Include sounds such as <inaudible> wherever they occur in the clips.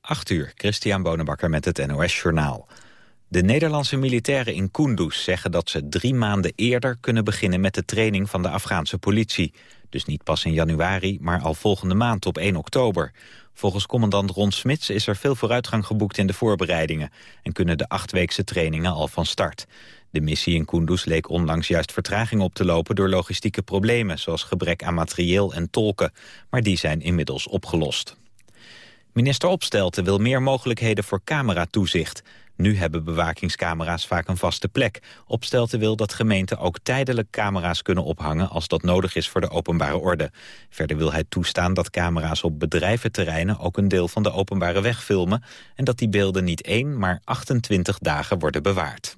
8 uur, Christian Bonenbakker met het NOS Journaal. De Nederlandse militairen in Kunduz zeggen dat ze drie maanden eerder kunnen beginnen met de training van de Afghaanse politie. Dus niet pas in januari, maar al volgende maand op 1 oktober. Volgens commandant Ron Smits is er veel vooruitgang geboekt in de voorbereidingen... en kunnen de achtweekse trainingen al van start. De missie in Kunduz leek onlangs juist vertraging op te lopen... door logistieke problemen, zoals gebrek aan materieel en tolken. Maar die zijn inmiddels opgelost. Minister Opstelten wil meer mogelijkheden voor cameratoezicht. Nu hebben bewakingscamera's vaak een vaste plek. Opstelten wil dat gemeenten ook tijdelijk camera's kunnen ophangen... als dat nodig is voor de openbare orde. Verder wil hij toestaan dat camera's op bedrijventerreinen... ook een deel van de openbare weg filmen... en dat die beelden niet één, maar 28 dagen worden bewaard.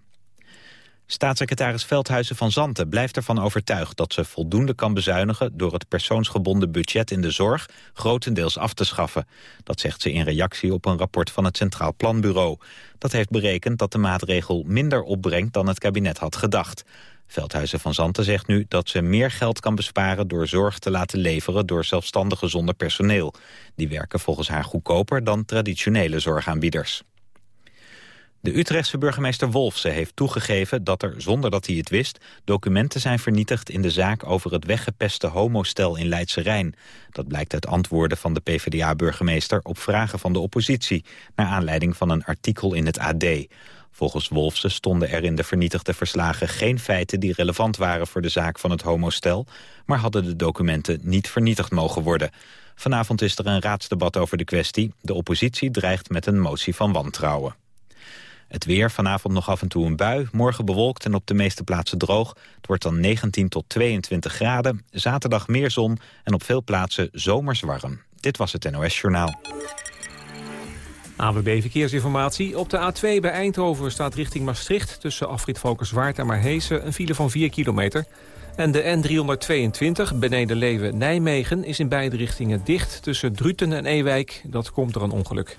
Staatssecretaris Veldhuizen van Zanten blijft ervan overtuigd dat ze voldoende kan bezuinigen door het persoonsgebonden budget in de zorg grotendeels af te schaffen. Dat zegt ze in reactie op een rapport van het Centraal Planbureau. Dat heeft berekend dat de maatregel minder opbrengt dan het kabinet had gedacht. Veldhuizen van Zanten zegt nu dat ze meer geld kan besparen door zorg te laten leveren door zelfstandigen zonder personeel. Die werken volgens haar goedkoper dan traditionele zorgaanbieders. De Utrechtse burgemeester Wolfse heeft toegegeven dat er, zonder dat hij het wist, documenten zijn vernietigd in de zaak over het weggepeste homostel in Leidse Rijn. Dat blijkt uit antwoorden van de PvdA-burgemeester op vragen van de oppositie, naar aanleiding van een artikel in het AD. Volgens Wolfse stonden er in de vernietigde verslagen geen feiten die relevant waren voor de zaak van het homostel, maar hadden de documenten niet vernietigd mogen worden. Vanavond is er een raadsdebat over de kwestie. De oppositie dreigt met een motie van wantrouwen. Het weer, vanavond nog af en toe een bui. Morgen bewolkt en op de meeste plaatsen droog. Het wordt dan 19 tot 22 graden. Zaterdag meer zon en op veel plaatsen zomers warm. Dit was het NOS Journaal. AWB Verkeersinformatie. Op de A2 bij Eindhoven staat richting Maastricht... tussen afrit Valkenswaard en Marhezen een file van 4 kilometer. En de N322 beneden Leeuwen-Nijmegen is in beide richtingen dicht... tussen Druten en Ewijk. Dat komt er een ongeluk.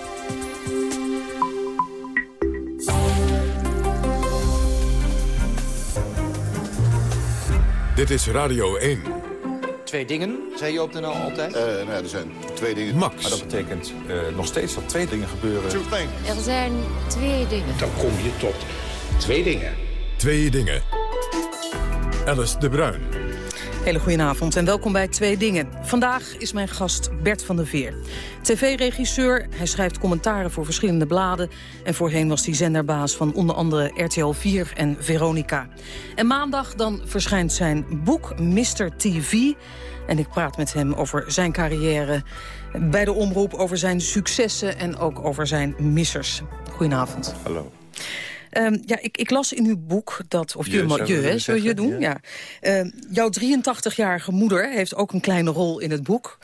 Dit is Radio 1. Twee dingen, zei je op de NL altijd? Uh, nou ja, er zijn twee dingen. Max. Maar dat betekent uh, nog steeds dat twee dingen gebeuren. Er zijn twee dingen. Dan kom je tot twee dingen. Twee dingen. Alice de Bruin. Hele goedenavond en welkom bij Twee Dingen. Vandaag is mijn gast Bert van der Veer. TV-regisseur, hij schrijft commentaren voor verschillende bladen... en voorheen was hij zenderbaas van onder andere RTL 4 en Veronica. En maandag dan verschijnt zijn boek Mr. TV... En ik praat met hem over zijn carrière bij de omroep... over zijn successen en ook over zijn missers. Goedenavond. Hallo. Um, ja, ik, ik, las in uw boek dat, of je, je, je hè, zul je doen? Ja. ja. Uh, jouw 83-jarige moeder heeft ook een kleine rol in het boek.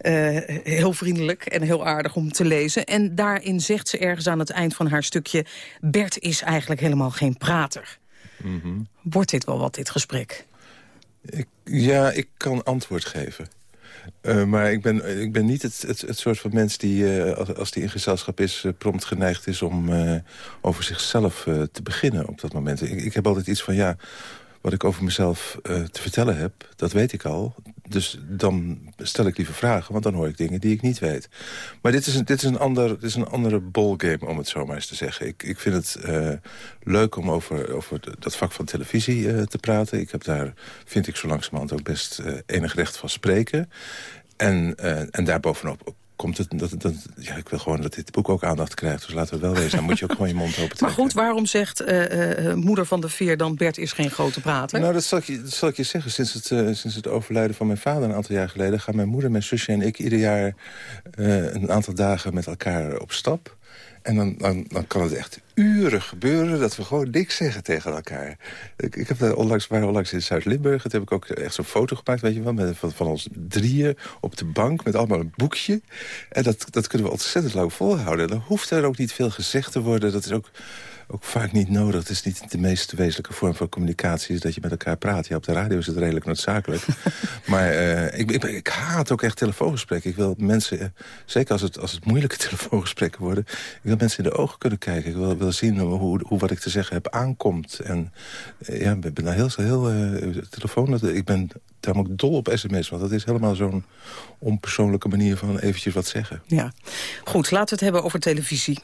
Uh, heel vriendelijk en heel aardig om te lezen. En daarin zegt ze ergens aan het eind van haar stukje... Bert is eigenlijk helemaal geen prater. Mm -hmm. Wordt dit wel wat, dit gesprek? Ik, ja, ik kan antwoord geven. Uh, maar ik ben, ik ben niet het, het, het soort van mens die, uh, als, die in gezelschap is... Uh, prompt geneigd is om over zichzelf te beginnen op dat moment. Ik, ik heb altijd iets van, ja, wat ik over mezelf te vertellen heb, dat weet ik al. Dus dan stel ik liever vragen, want dan hoor ik dingen die ik niet weet. Maar dit is een, dit is een, ander, dit is een andere ballgame, om het zo maar eens te zeggen. Ik, ik vind het leuk om over, over dat vak van televisie te praten. Ik heb daar, vind ik zo langzamerhand ook best enig recht van spreken. En, en daarbovenop komt het... Dat, dat, ja, ik wil gewoon dat dit boek ook aandacht krijgt. Dus laten we wel wezen. Dan moet je ook gewoon je mond open trekken. Maar goed, waarom zegt uh, moeder van de Veer dan... Bert is geen grote prater? Nou, dat zal ik dat zal ik je zeggen. Sinds het, uh, sinds het overlijden van mijn vader een aantal jaar geleden... gaan mijn moeder, mijn zusje en ik ieder jaar... een aantal dagen met elkaar op stap. En dan, dan, dan kan het echt uren gebeuren dat we gewoon niks zeggen tegen elkaar. Ik, ik heb onlangs, waar onlangs in Zuid-Limburg... toen heb ik ook echt zo'n foto gemaakt, weet je wel... Met, van, ons drieën op de bank met allemaal een boekje. En dat, dat kunnen we ontzettend lang volhouden. Dan hoeft er ook niet veel gezegd te worden. Dat is ook ook vaak niet nodig. Het is niet de meest wezenlijke vorm van communicatie... is dat je met elkaar praat. Ja, op de radio is het redelijk noodzakelijk. <laughs> maar uh, ik, ik, ik, haat ook echt telefoongesprekken. Ik wil mensen, uh, zeker als het, als het moeilijke <laughs> telefoongesprekken worden... ik wil mensen in de ogen kunnen kijken. Ik wil, wil zien hoe, hoe wat ik te zeggen heb aankomt. En uh, ja, ik ben daar heel... heel telefoon, ik ben daarom ook dol op sms. Want dat is helemaal zo'n onpersoonlijke manier van eventjes wat zeggen. Ja, goed. Laten we het hebben over televisie.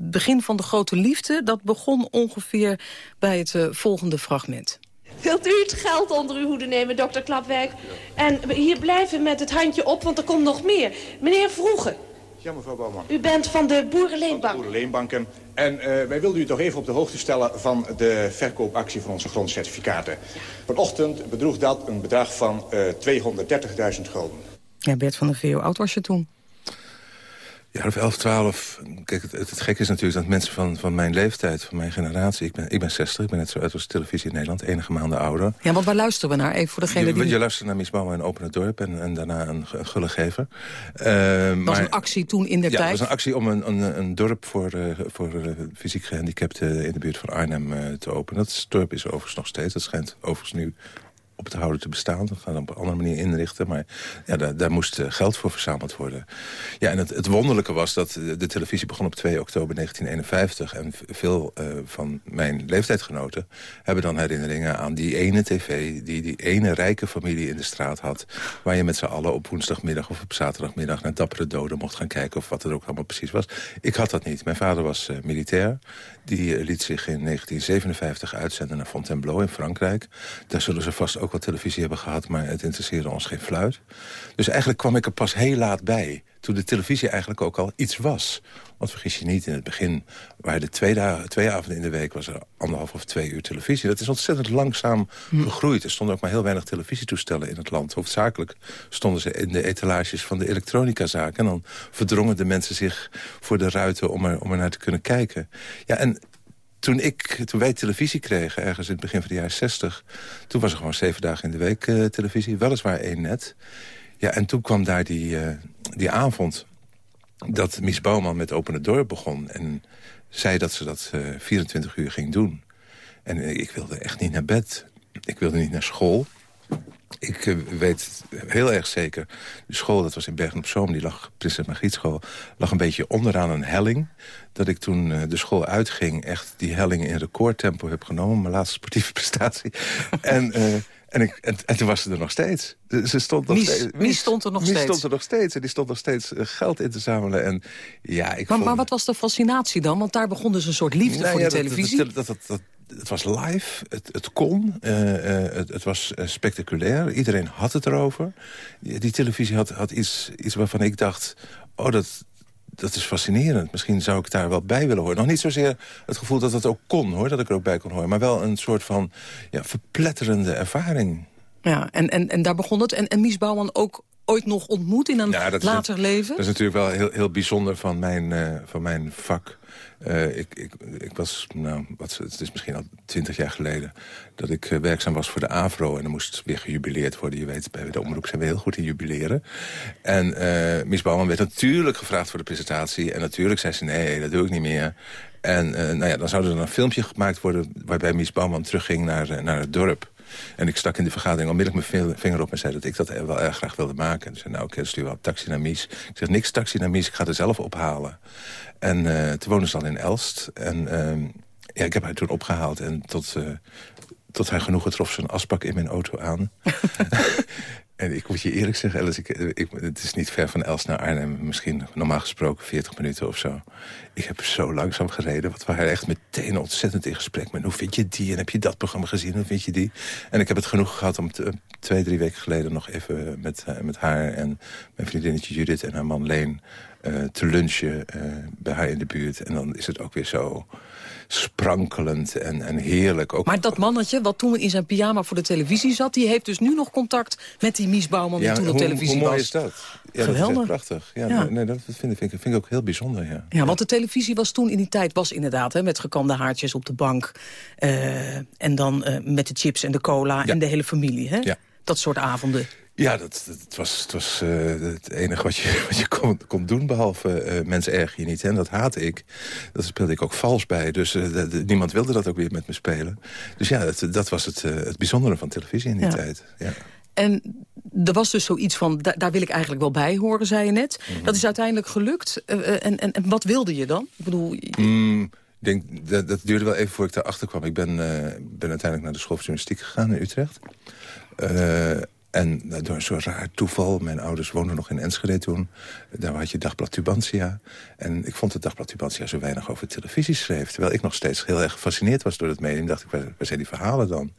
Begin van de grote liefde, dat begon ongeveer bij het uh, volgende fragment. Wilt u het geld onder uw hoede nemen, dokter Klapwijk? En hier blijven met het handje op, want er komt nog meer. Meneer Vroegen. Ja, mevrouw Bouwman. U bent van de Boerenleenbank. Van de Boerenleenbanken. En uh, wij wilden u toch even op de hoogte stellen van de verkoopactie van onze grondcertificaten. Vanochtend bedroeg dat een bedrag van uh, 230.000 gulden. Ja, Bert van der Vee, hoe oud was je toen? Ja, of 11, 12. Kijk, het, het, het gekke is natuurlijk dat mensen van, van mijn leeftijd, van mijn generatie... Ik ben, ik ben 60, ik ben net zo uit als televisie in Nederland, enige maanden ouder. Ja, want waar luisteren we naar? Even voor degene je, die... Je luistert naar Bouwman in Open het Dorp en, en daarna een, een gullegever. Uh, maar, was een actie toen in de ja, tijd? Ja, was een actie om een, een, een dorp voor, uh, voor uh, fysiek gehandicapten... in de buurt van Arnhem te openen. Dat dorp is overigens nog steeds. Dat schijnt overigens nu op te houden te bestaan. Dat gaan we op een andere manier inrichten. Maar ja, daar, daar moest uh, geld voor verzameld worden. Ja, en het, het wonderlijke was dat de televisie begon op 2 oktober 1951. En veel uh, van mijn leeftijdgenoten hebben dan herinneringen aan die ene tv... die die ene rijke familie in de straat had... waar je met z'n allen op woensdagmiddag of op zaterdagmiddag... naar Dappere Doden mocht gaan kijken of wat er ook allemaal precies was. Ik had dat niet. Mijn vader was militair. Die liet zich in 1957 uitzenden naar Fontainebleau in Frankrijk. Daar zullen ze vast ook wat televisie hebben gehad... maar het interesseerde ons geen fluit. Dus eigenlijk kwam ik er pas heel laat bij. Toen de televisie eigenlijk ook al iets was. Want vergis je niet, in het begin waren er twee, dagen, twee avonden in de week... was er anderhalf of twee uur televisie. Dat is ontzettend langzaam gegroeid. Er stonden ook maar heel weinig televisietoestellen in het land. Hoofdzakelijk stonden ze in de etalages van de elektronicazaken. En dan verdrongen de mensen zich voor de ruiten om er, om er naar te kunnen kijken. Ja, en toen, ik, toen wij televisie kregen, ergens in het begin van de jaren 60... toen was er gewoon zeven dagen in de week uh, televisie. Weliswaar één net. Ja, en toen kwam daar die, uh, die avond dat Mies Bouwman met Open het Dorp begon... en zei dat ze dat uh, 24 uur ging doen. En ik wilde echt niet naar bed. Ik wilde niet naar school. Ik uh, weet heel erg zeker, de school, dat was in Bergen op Zoom... die lag, Prinses Margrietschool, lag een beetje onderaan een helling. Dat ik toen uh, de school uitging, echt die helling in recordtempo heb genomen. Mijn laatste sportieve <laughs> prestatie. en... Uh, en, ik, en, en, toen was ze er nog steeds. Ze stond nog Mies, steeds. Mies stond er nog Mies steeds. stond er nog steeds. En die stond nog steeds geld in te zamelen. En, ja, ik maar, vond... maar wat was de fascinatie dan? Want daar begon dus een soort liefde nou, voor ja, de televisie. Dat, dat, dat, het was live, het, het kon, uh, uh, het, het, was uh, spectaculair. Iedereen had het erover. Die, die televisie had, had iets, iets waarvan ik dacht... oh, dat, dat is fascinerend. Misschien zou ik daar wel bij willen horen. Nog niet zozeer het gevoel dat het ook kon, hoor, dat ik er ook bij kon horen. Maar wel een soort van ja, verpletterende ervaring. Ja, en, en, en daar begon het. En, en Mies Bouwman ook ooit nog ontmoet in een ja, later is, leven? Dat is natuurlijk wel heel, heel bijzonder van mijn, uh, van mijn vak. Uh, ik, ik, ik was, nou, wat, het is misschien al twintig jaar geleden... dat ik uh, werkzaam was voor de AVRO. En er moest weer gejubileerd worden. Je weet, bij de omroep zijn we heel goed in jubileren. En uh, Bouwman werd natuurlijk gevraagd voor de presentatie. En natuurlijk zei ze, nee, dat doe ik niet meer. En nou ja, dan zou er een filmpje gemaakt worden... waarbij Mies Bouwman terugging naar, naar het dorp. En ik stak in de vergadering onmiddellijk mijn vinger op en zei dat ik dat wel erg graag wilde maken. En zei, nou oké, okay, stuur wel taxi naar Mies. Ik zeg, niks taxi naar Mies, ik ga het zelf ophalen. En uh, toen woonde ze dan in Elst. En uh, ja, ik heb haar toen opgehaald en tot, uh, tot haar genoegen trof een asbak in mijn auto aan. <laughs> En ik moet je eerlijk zeggen, Alice, ik, ik, het is niet ver van Els naar Arnhem. Misschien normaal gesproken 40 minuten of zo. Ik heb zo langzaam gereden. Wat we waren echt meteen ontzettend in gesprek met... hoe vind je die en heb je dat programma gezien, hoe vind je die? En ik heb het genoeg gehad om twee, drie weken geleden... nog even met, uh, met haar en mijn vriendinnetje Judith en haar man Leen... Te lunchen bij haar in de buurt. En dan is het ook weer zo sprankelend en, en heerlijk. Ook... Maar dat mannetje, wat toen in zijn pyjama voor de televisie zat... die heeft dus nu nog contact met die Mies Bouwman die toen op televisie was. hoe mooi is dat? Ja, Geweldig. Dat is prachtig. Ja, ja. Nee, dat vind ik, vind ik ook heel bijzonder, ja. Ja, want de televisie was toen in die tijd... was inderdaad hè, met gekamde haartjes op de bank... Uh, en dan uh, met de chips en de cola en de hele familie. Hè? Dat soort avonden. Ja, dat, dat was, het, was uh, het enige wat je, <laughs> wat je kon, kon doen, behalve uh, mensen erg je niet. En dat haatte ik. Dat speelde ik ook vals bij. Dus uh, de, de, niemand wilde dat ook weer met me spelen. Dus ja, dat, dat was het, het bijzondere van televisie in die ja. tijd. Ja. En er was dus zoiets van, da daar wil ik eigenlijk wel bij horen, zei je net. Mm -hmm. Dat is uiteindelijk gelukt. En, en, en, wat wilde je dan? Ik bedoel... Mm, ik denk, dat, dat duurde wel even voor ik daarachter kwam. Ik ben, ben uiteindelijk naar de school van journalistiek gegaan in Utrecht. En door een soort raar toeval, mijn ouders woonden nog in Enschede toen. Daar had je Dagblad Tubantia. En ik vond het Dagblad Tubantia zo weinig over televisie schreef. Terwijl ik nog steeds heel erg gefascineerd was door het medium. dacht ik, waar, waar zijn die verhalen dan?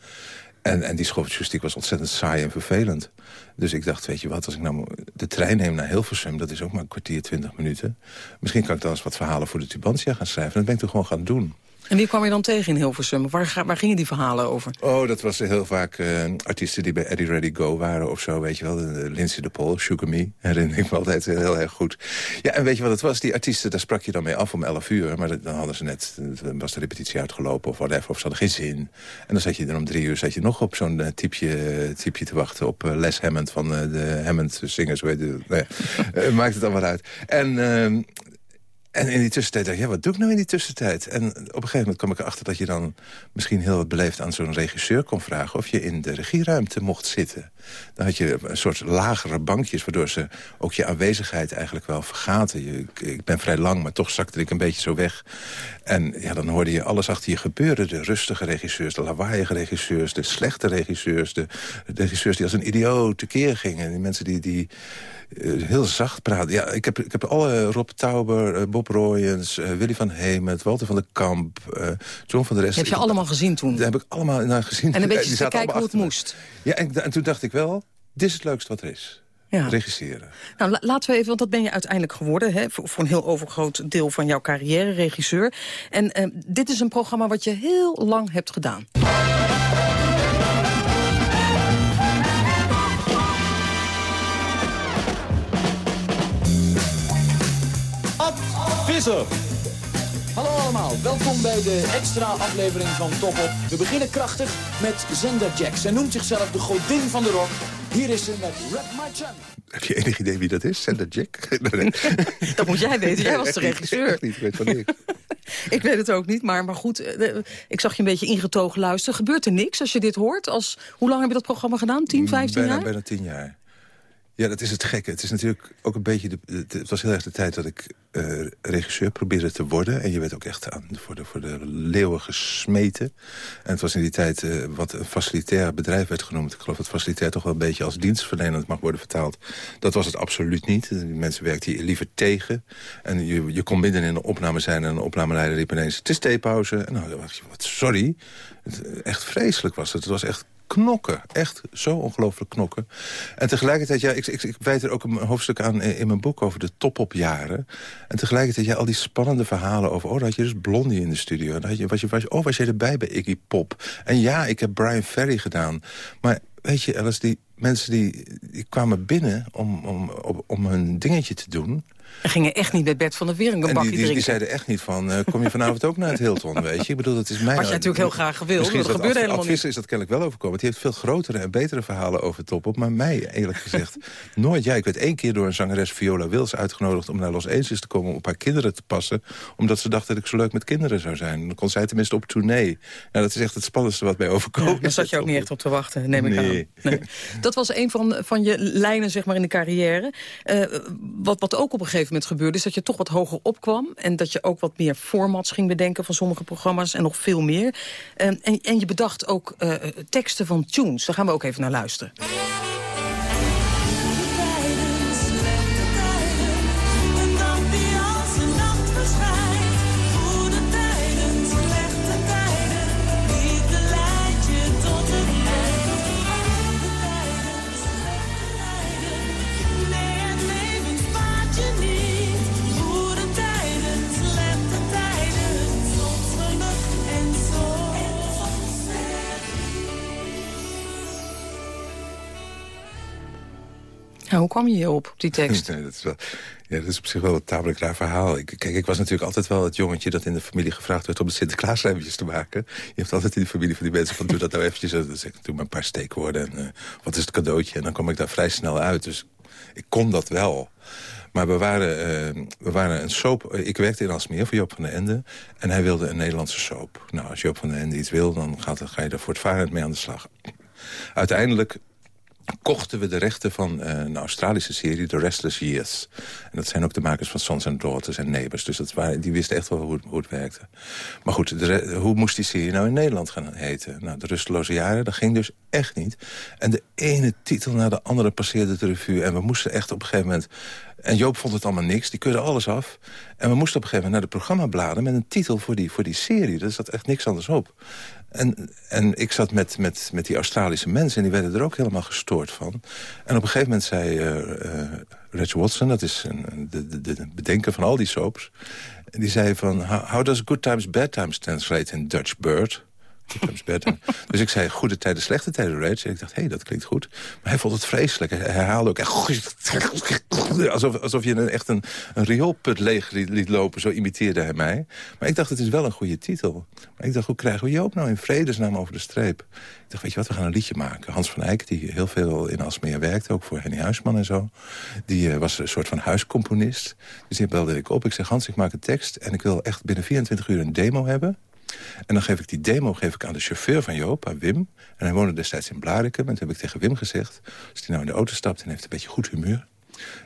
En, en die schooljournalistiek was ontzettend saai en vervelend. Dus ik dacht, weet je wat, als ik nou de trein neem naar Hilversum... dat is ook maar een kwartier, twintig minuten. Misschien kan ik dan eens wat verhalen voor de Tubantia gaan schrijven. En dat ben ik toen gewoon gaan doen. En wie kwam je dan tegen in Hilversum? Waar, waar gingen die verhalen over? Oh, dat was heel vaak uh, artiesten die bij Eddie Ready Go waren of zo, weet je wel. De, Lindsay de Paul, Sugar Me, herinner ik me altijd heel erg goed. Ja, en weet je wat het was? Die artiesten, daar sprak je dan mee af om 11 uur. Maar dan hadden ze net, was de repetitie uitgelopen of whatever, of ze hadden geen zin. En dan zat je dan om drie uur zat je nog op zo'n uh, typje, te wachten op uh, Les Hammond van de Hammond Singers. Weet je, nee, <laughs> maakt het wat uit. En... en in die tussentijd dacht ik, ja, wat doe ik nou in die tussentijd? En op een gegeven moment kwam ik erachter dat je dan misschien heel wat beleefd aan zo'n regisseur kon vragen... of je in de regieruimte mocht zitten. Dan had je een soort lagere bankjes, waardoor ze ook je aanwezigheid eigenlijk wel vergaten. Je, ik ben vrij lang, maar toch zakte ik een beetje zo weg. En ja, dan hoorde je alles achter je gebeuren. De rustige regisseurs, de lawaaiige regisseurs, de slechte regisseurs... de, de regisseurs die als een idioot tekeer gingen. Die mensen die... die heel zacht praten. Ja, ik heb, ik heb alle Rob Tauber, Bob Royens, uh, Willy van Hemert, Walter van der Kamp, John van der Rest. Heb je allemaal gezien toen? Dat heb ik allemaal naar gezien. En een beetje <laughs> te kijken hoe het moest. Ja, en, en, toen dacht ik wel, dit is het leukste wat er is. Ja. Regisseren. Nou, la laten we even, want dat ben je uiteindelijk geworden... Hè, voor, voor, een heel overgroot deel van jouw carrière, regisseur. En uh, dit is een programma wat je heel lang hebt gedaan. Visser. Hallo allemaal, welkom bij de extra aflevering van Top Op. We beginnen krachtig met Zender Jack. Zij noemt zichzelf de godin van de rock. Hier is ze met Rap My Chun. Heb je enig idee wie dat is, Zender Jack? <laughs> <laughs> dat moet jij weten, jij was de regisseur. Echt niet, ik weet van niks. <laughs> ik weet het ook niet, maar, maar goed, ik zag je een beetje ingetogen luisteren. Gebeurt er niks als je dit hoort? Als, hoe lang heb je dat programma gedaan? 10, 15 bijna, jaar? Bijna 10 jaar. Ja, dat is het gekke. Het is natuurlijk ook een beetje... De, het was heel erg de tijd dat ik uh, regisseur probeerde te worden. En je werd ook echt aan voor de, voor de leeuwen gesmeten. En het was in die tijd uh, wat een facilitair bedrijf werd genoemd. Ik geloof dat facilitair toch wel een beetje als dienstverlenend mag worden vertaald. Dat was het absoluut niet. Die mensen werkten hier liever tegen. En je, je kon midden in een opname zijn en een opnameleider riep ineens... het is. En nou, dacht je, wat sorry. Het, echt vreselijk was het. Het was echt knokken. Echt zo ongelooflijk knokken. En tegelijkertijd, ja, ik, ik, ik wijd er ook een hoofdstuk aan in mijn boek over de top-op-jaren. En tegelijkertijd, ja, al die spannende verhalen over... oh, dan had je dus Blondie in de studio. Dan had je, was je, was oh, was jij erbij bij Iggy Pop? En ja, ik heb Brian Ferry gedaan. Maar weet je, Alice, die mensen die, die kwamen binnen om, om, om hun dingetje te doen... En gingen echt niet met Bert van der Veer een bakje die, die, drinken. die zeiden echt niet van, uh, kom je vanavond ook naar het Hilton, weet je? Ik bedoel, dat is mijn... Had je natuurlijk heel graag gewild, dat, dat gebeurde helemaal niet. is dat kennelijk wel overkomen. Die heeft veel grotere en betere verhalen over Top op. Maar mij, eerlijk <laughs> gezegd, nooit. Ja, ik werd één keer door een zangeres Viola Wils uitgenodigd... om naar Los Angeles te komen om op haar kinderen te passen. Omdat ze dacht dat ik zo leuk met kinderen zou zijn. Dan kon zij tenminste op tournee. Nou, dat is echt het spannendste wat mij overkomen ja, Daar zat je ook niet echt op te wachten, neem ik nee. aan. Nee. Dat was een van, van je lijnen zeg maar, in de carrière. Uh, wat, wat ook op een gegeven moment gebeurde... is dat je toch wat hoger opkwam. En dat je ook wat meer formats ging bedenken van sommige programma's. En nog veel meer. Um, en, en je bedacht ook uh, teksten van tunes. Daar gaan we ook even naar luisteren. Hoe kwam je hierop, op die <laughs> tekst? nee, dat is wel... Ja, dat is op zich wel een tamelijk raar verhaal. Ik, kijk, ik was natuurlijk altijd wel het jongetje dat in de familie gevraagd werd... om de Sinterklaasrijmpjes te maken. Je hebt altijd in de familie van die mensen van... doe dat nou eventjes. Dan zeg ik, doe maar een paar steekwoorden. En uh, wat is het cadeautje? En dan kom ik daar vrij snel uit. Dus ik kon dat wel. Maar we waren, uh, we waren een soap... Ik werkte in Alsmeer voor Joop van den Ende. En hij wilde een Nederlandse soap. Nou, als Joop van den Ende iets wil, dan, gaat, dan ga je daar voortvarend mee aan de slag. Uiteindelijk kochten we de rechten van uh, een Australische serie, The Restless Years. En dat zijn ook de makers van Sons and Daughters en Neighbors. Dus dat waren, die wisten echt wel hoe, het werkte. Maar goed, hoe moest die serie nou in Nederland gaan heten? Nou, De Rusteloze Jaren, dat ging dus echt niet. En de ene titel na de andere passeerde de revue. En we moesten echt op een gegeven moment... En Joop vond het allemaal niks, die keurde alles af. En we moesten op een gegeven moment naar de programmabladen... met een titel voor die, voor die serie. Daar zat echt niks anders op. En, en ik zat met, met, met die Australische mensen en die werden er ook helemaal gestoord van. En op een gegeven moment zei uh, uh, Reg Watson, dat is een, de, de, de, bedenker van al die soaps... die zei van, how does good times, bad times translate in Dutch Bird? Dus ik zei, goede tijden, slechte tijden, Rage. En ik dacht, hé, hey, dat klinkt goed. Maar hij vond het vreselijk. Hij herhaalde ook echt... <laughs> Alsof, alsof je een, echt een, een rioolput leeg liet, lopen. Zo imiteerde hij mij. Maar ik dacht, het is wel een goede titel. Maar ik dacht, hoe krijgen we Joop nou in vredesnaam over de streep? Ik dacht, weet je wat, we gaan een liedje maken. Hans van Eyck, die heel veel in Alsmeer werkte, ook voor Henny Huisman en zo. Die uh, was een soort van huiscomponist. Dus die belde ik op. Ik zeg, Hans, ik maak een tekst en ik wil echt binnen 24 uur een demo hebben. En dan geef ik die demo geef ik aan de chauffeur van Joop, aan Wim. En hij woonde destijds in Blarikum. En toen heb ik tegen Wim gezegd... als hij nou in de auto stapt en heeft een beetje goed humeur...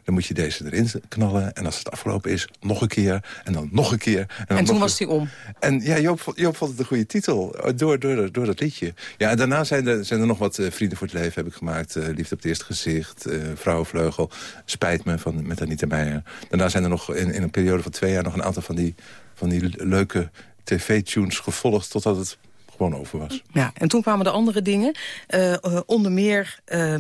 dan moet je deze erin knallen. En als het afgelopen is, nog een keer. En dan nog een keer. En, toen was hij om? En ja, Joop, Joop vond het een goede titel. Door, door, door dat liedje. Ja, en daarna zijn er, zijn er nog wat uh, Vrienden voor het Leven heb ik gemaakt. Uh, Liefde op het eerste gezicht. Uh, Vrouwenvleugel. Spijt me van, met Anita Meijer. Daarna zijn er nog in, in een periode van twee jaar... nog een aantal van die, van die leuke tv-tunes gevolgd totdat het gewoon over was. Ja, en toen kwamen de andere dingen. Uh, uh, onder meer uh,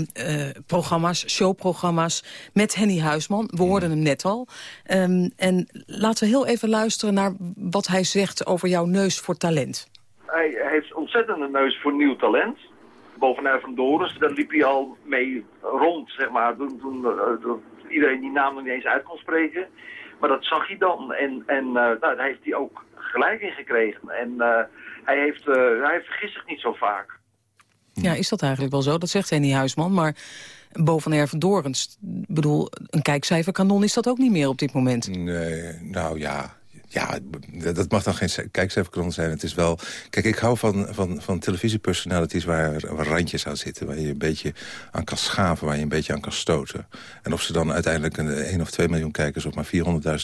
programma's, showprogramma's met Henny Huisman. We hoorden hem net al. Um, en laten we heel even luisteren naar wat hij zegt over jouw neus voor talent. Hij heeft ontzettend een neus voor nieuw talent. Bovenaan van Doris, daar liep hij al mee rond, zeg maar. Toen, toen iedereen die naam nog niet eens uit kon spreken. Maar dat zag hij dan. En, en nou, daar heeft hij ook gelijk in gekregen. En uh, hij, heeft, uh, hij heeft vergist zich niet zo vaak. Ja, is dat eigenlijk wel zo? Dat zegt Henny Huisman, maar boven Erven Dorens... bedoel, een kijkcijferkanon is dat ook niet meer op dit moment. Nee, nou ja, ja, dat mag dan geen kijkcijferkron zijn. Het is wel... Kijk, ik hou van, van, van televisiepersonalities waar, waar randjes aan zitten. Waar je een beetje aan kan schaven, waar je een beetje aan kan stoten. En of ze dan uiteindelijk een 1 of 2 miljoen kijkers... of maar 400.000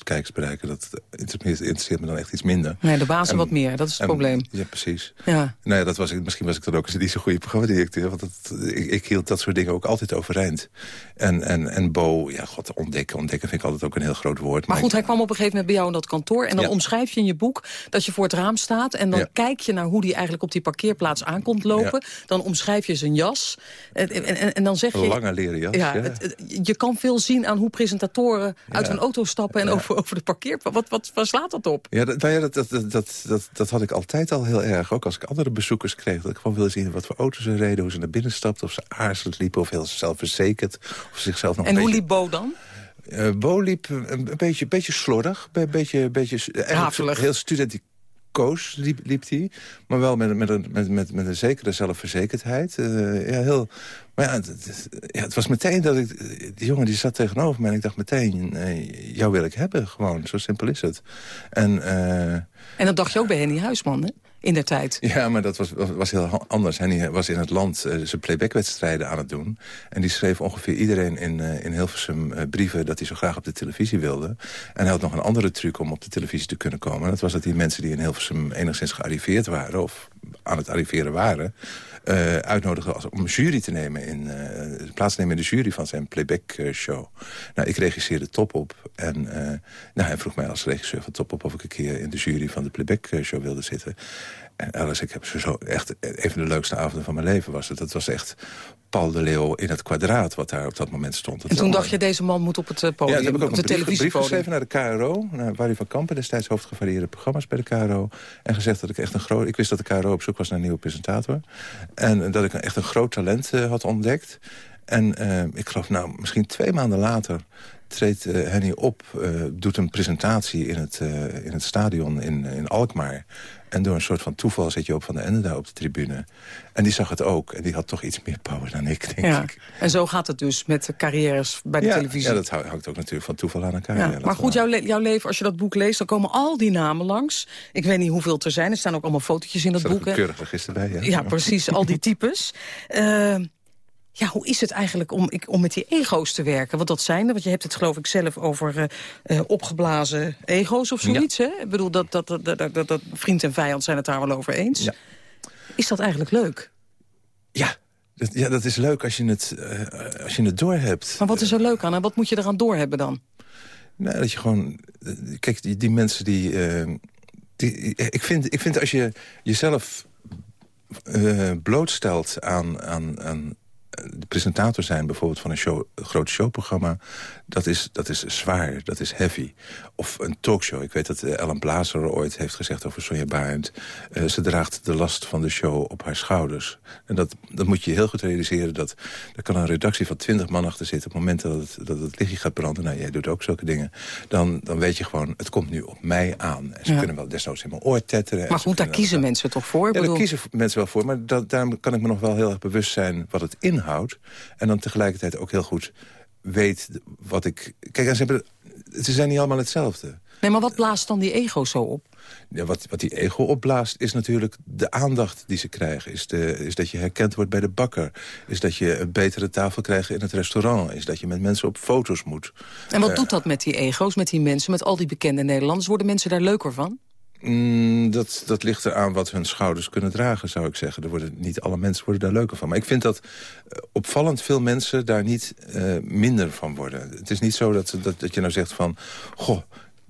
kijkers bereiken, dat interesseert me dan echt iets minder. Nee, de bazen wat meer, dat is het probleem. Ja, precies. Ja. Nou ja, dat was, misschien was ik dan ook eens niet zo'n goede programmadirecteur. Want dat, ik, ik, hield dat soort dingen ook altijd overeind. En, en, en Bo, ja, god, ontdekken. Ontdekken vind ik altijd ook een heel groot woord. Maar, goed, hij kwam op een gegeven moment bij jou in dat kantoor... En dan omschrijf je in je boek dat je voor het raam staat... en dan kijk je naar hoe die eigenlijk op die parkeerplaats aankomt lopen. Dan omschrijf je zijn jas. En, en, en dan zeg je... Een lange leren jas, ja. je kan veel zien aan hoe presentatoren uit hun auto stappen... en over, over de parkeerplaats. Wat, wat, waar slaat dat op? Ja, dat, nou ja dat, dat, dat, dat, dat had ik altijd al heel erg. Ook als ik andere bezoekers kreeg. Dat ik gewoon wilde zien wat voor auto's ze reden. Hoe ze naar binnen stapten. Of ze aarzelend liepen. Of heel zelfverzekerd. Of zichzelf nog en hoe liep Bo dan? Uh, Bo liep een, beetje, beetje slordig, een beetje, beetje heel studenticoos liep, liep hij. Maar wel met, met, een, met, met, met een zekere zelfverzekerdheid. Uh, ja, heel, maar ja het, ja, het was meteen dat ik... Die jongen die zat tegenover me en ik dacht meteen... Uh, jou wil ik hebben, gewoon. Zo simpel is het. En, en dat dacht je ook bij Henny Huisman, hè? In de tijd. Ja, maar dat was, was heel anders. Hij was in het land uh, zijn playbackwedstrijden aan het doen. En die schreef ongeveer iedereen in, uh, in Hilversum uh, brieven... dat hij zo graag op de televisie wilde. En hij had nog een andere truc om op de televisie te kunnen komen. Dat was dat die mensen die in Hilversum enigszins gearriveerd waren... of aan het arriveren waren uh, uitnodigen als, om jury te nemen in, uh, plaats te nemen in de jury van zijn playback uh, show. Nou, ik regisseerde Top op en nou, hij vroeg mij als regisseur van Top op of ik een keer in de jury van de playback show wilde zitten. En Alice, ik heb zo echt een van de leukste avonden van mijn leven was het. Dat was echt Paul de Leeuw in het kwadraat wat daar op dat moment stond. en toen dacht je, deze man moet op het podium, ja, heb ik ook op de televisie geschreven naar de KRO, naar Barry van Kampen, destijds hoofdgevarieerde programma's bij de KRO. En gezegd dat ik echt een groot... Ik wist dat de KRO op zoek was naar een nieuwe presentator. En dat ik echt een groot talent uh, had ontdekt. En uh, ik geloof, nou, misschien twee maanden later treedt uh, Henny op, uh, doet een presentatie in het, in het stadion in, in Alkmaar. En door een soort van toeval zit je op Van de Ende daar op de tribune. En die zag het ook. En die had toch iets meer power dan ik, denk ja. ik. En zo gaat het dus met de carrières bij de ja, televisie. Ja, dat hangt ook natuurlijk van toeval aan elkaar. Ja, maar goed, jouw, le jouw, leven, als je dat boek leest... dan komen al die namen langs. Ik weet niet hoeveel er zijn. Er staan ook allemaal fotootjes in dat boek. Er keurig register bij, ja. Ja, precies. al die types. Uh, <laughs> ja, hoe is het eigenlijk om, om met die ego's te werken? Want dat zijn er, want je hebt het geloof ik zelf over uh, uh, opgeblazen ego's of zoiets. Ja. Hè? Ik bedoel, dat, dat, dat, dat, dat, vriend en vijand zijn het daar wel over eens. Ja. Is dat eigenlijk leuk? Ja, dat, ja, dat is leuk als je het, uh, als je het doorhebt. Maar wat is er leuk aan en wat moet je eraan doorhebben dan? Nou, dat je gewoon... Kijk, die, die mensen die, die... ik, vind, ik vind als je jezelf blootstelt aan... aan, aan de presentator zijn bijvoorbeeld van een, show, een groot showprogramma... Dat is, dat is zwaar, dat is heavy. Of een talkshow. Ik weet dat Ellen Blazer ooit heeft gezegd over Sonja Barend... Uh, ze draagt de last van de show op haar schouders. En dat, dat moet je heel goed realiseren. Dat, er kan een redactie van twintig man achter zitten... op het moment dat het, dat het lichtje gaat branden... nou, jij doet ook zulke dingen... dan, dan weet je gewoon, het komt nu op mij aan. En ze ja. kunnen wel desnoods in mijn oor tetteren. Maar goed, daar kiezen wel... mensen toch voor? Ja, bedoel... daar kiezen mensen wel voor. Maar dat, daarom kan ik me nog wel heel erg bewust zijn wat het inhoudt. En dan tegelijkertijd ook heel goed weet wat ik... Kijk, ze, hebben, ze zijn niet allemaal hetzelfde. Nee, maar wat blaast dan die ego zo op? Ja, wat, wat die ego opblaast is natuurlijk de aandacht die ze krijgen. Is, de, is dat je herkend wordt bij de bakker. Is dat je een betere tafel krijgt in het restaurant. Is dat je met mensen op foto's moet. En wat uh, doet dat met die ego's, met die mensen, met al die bekende Nederlanders? Worden mensen daar leuker van? Mm, dat, dat ligt eraan wat hun schouders kunnen dragen, zou ik zeggen. Er worden, niet alle mensen worden daar leuker van. Maar ik vind dat uh, opvallend veel mensen daar niet uh, minder van worden. Het is niet zo dat, dat, dat je nou zegt van... Goh,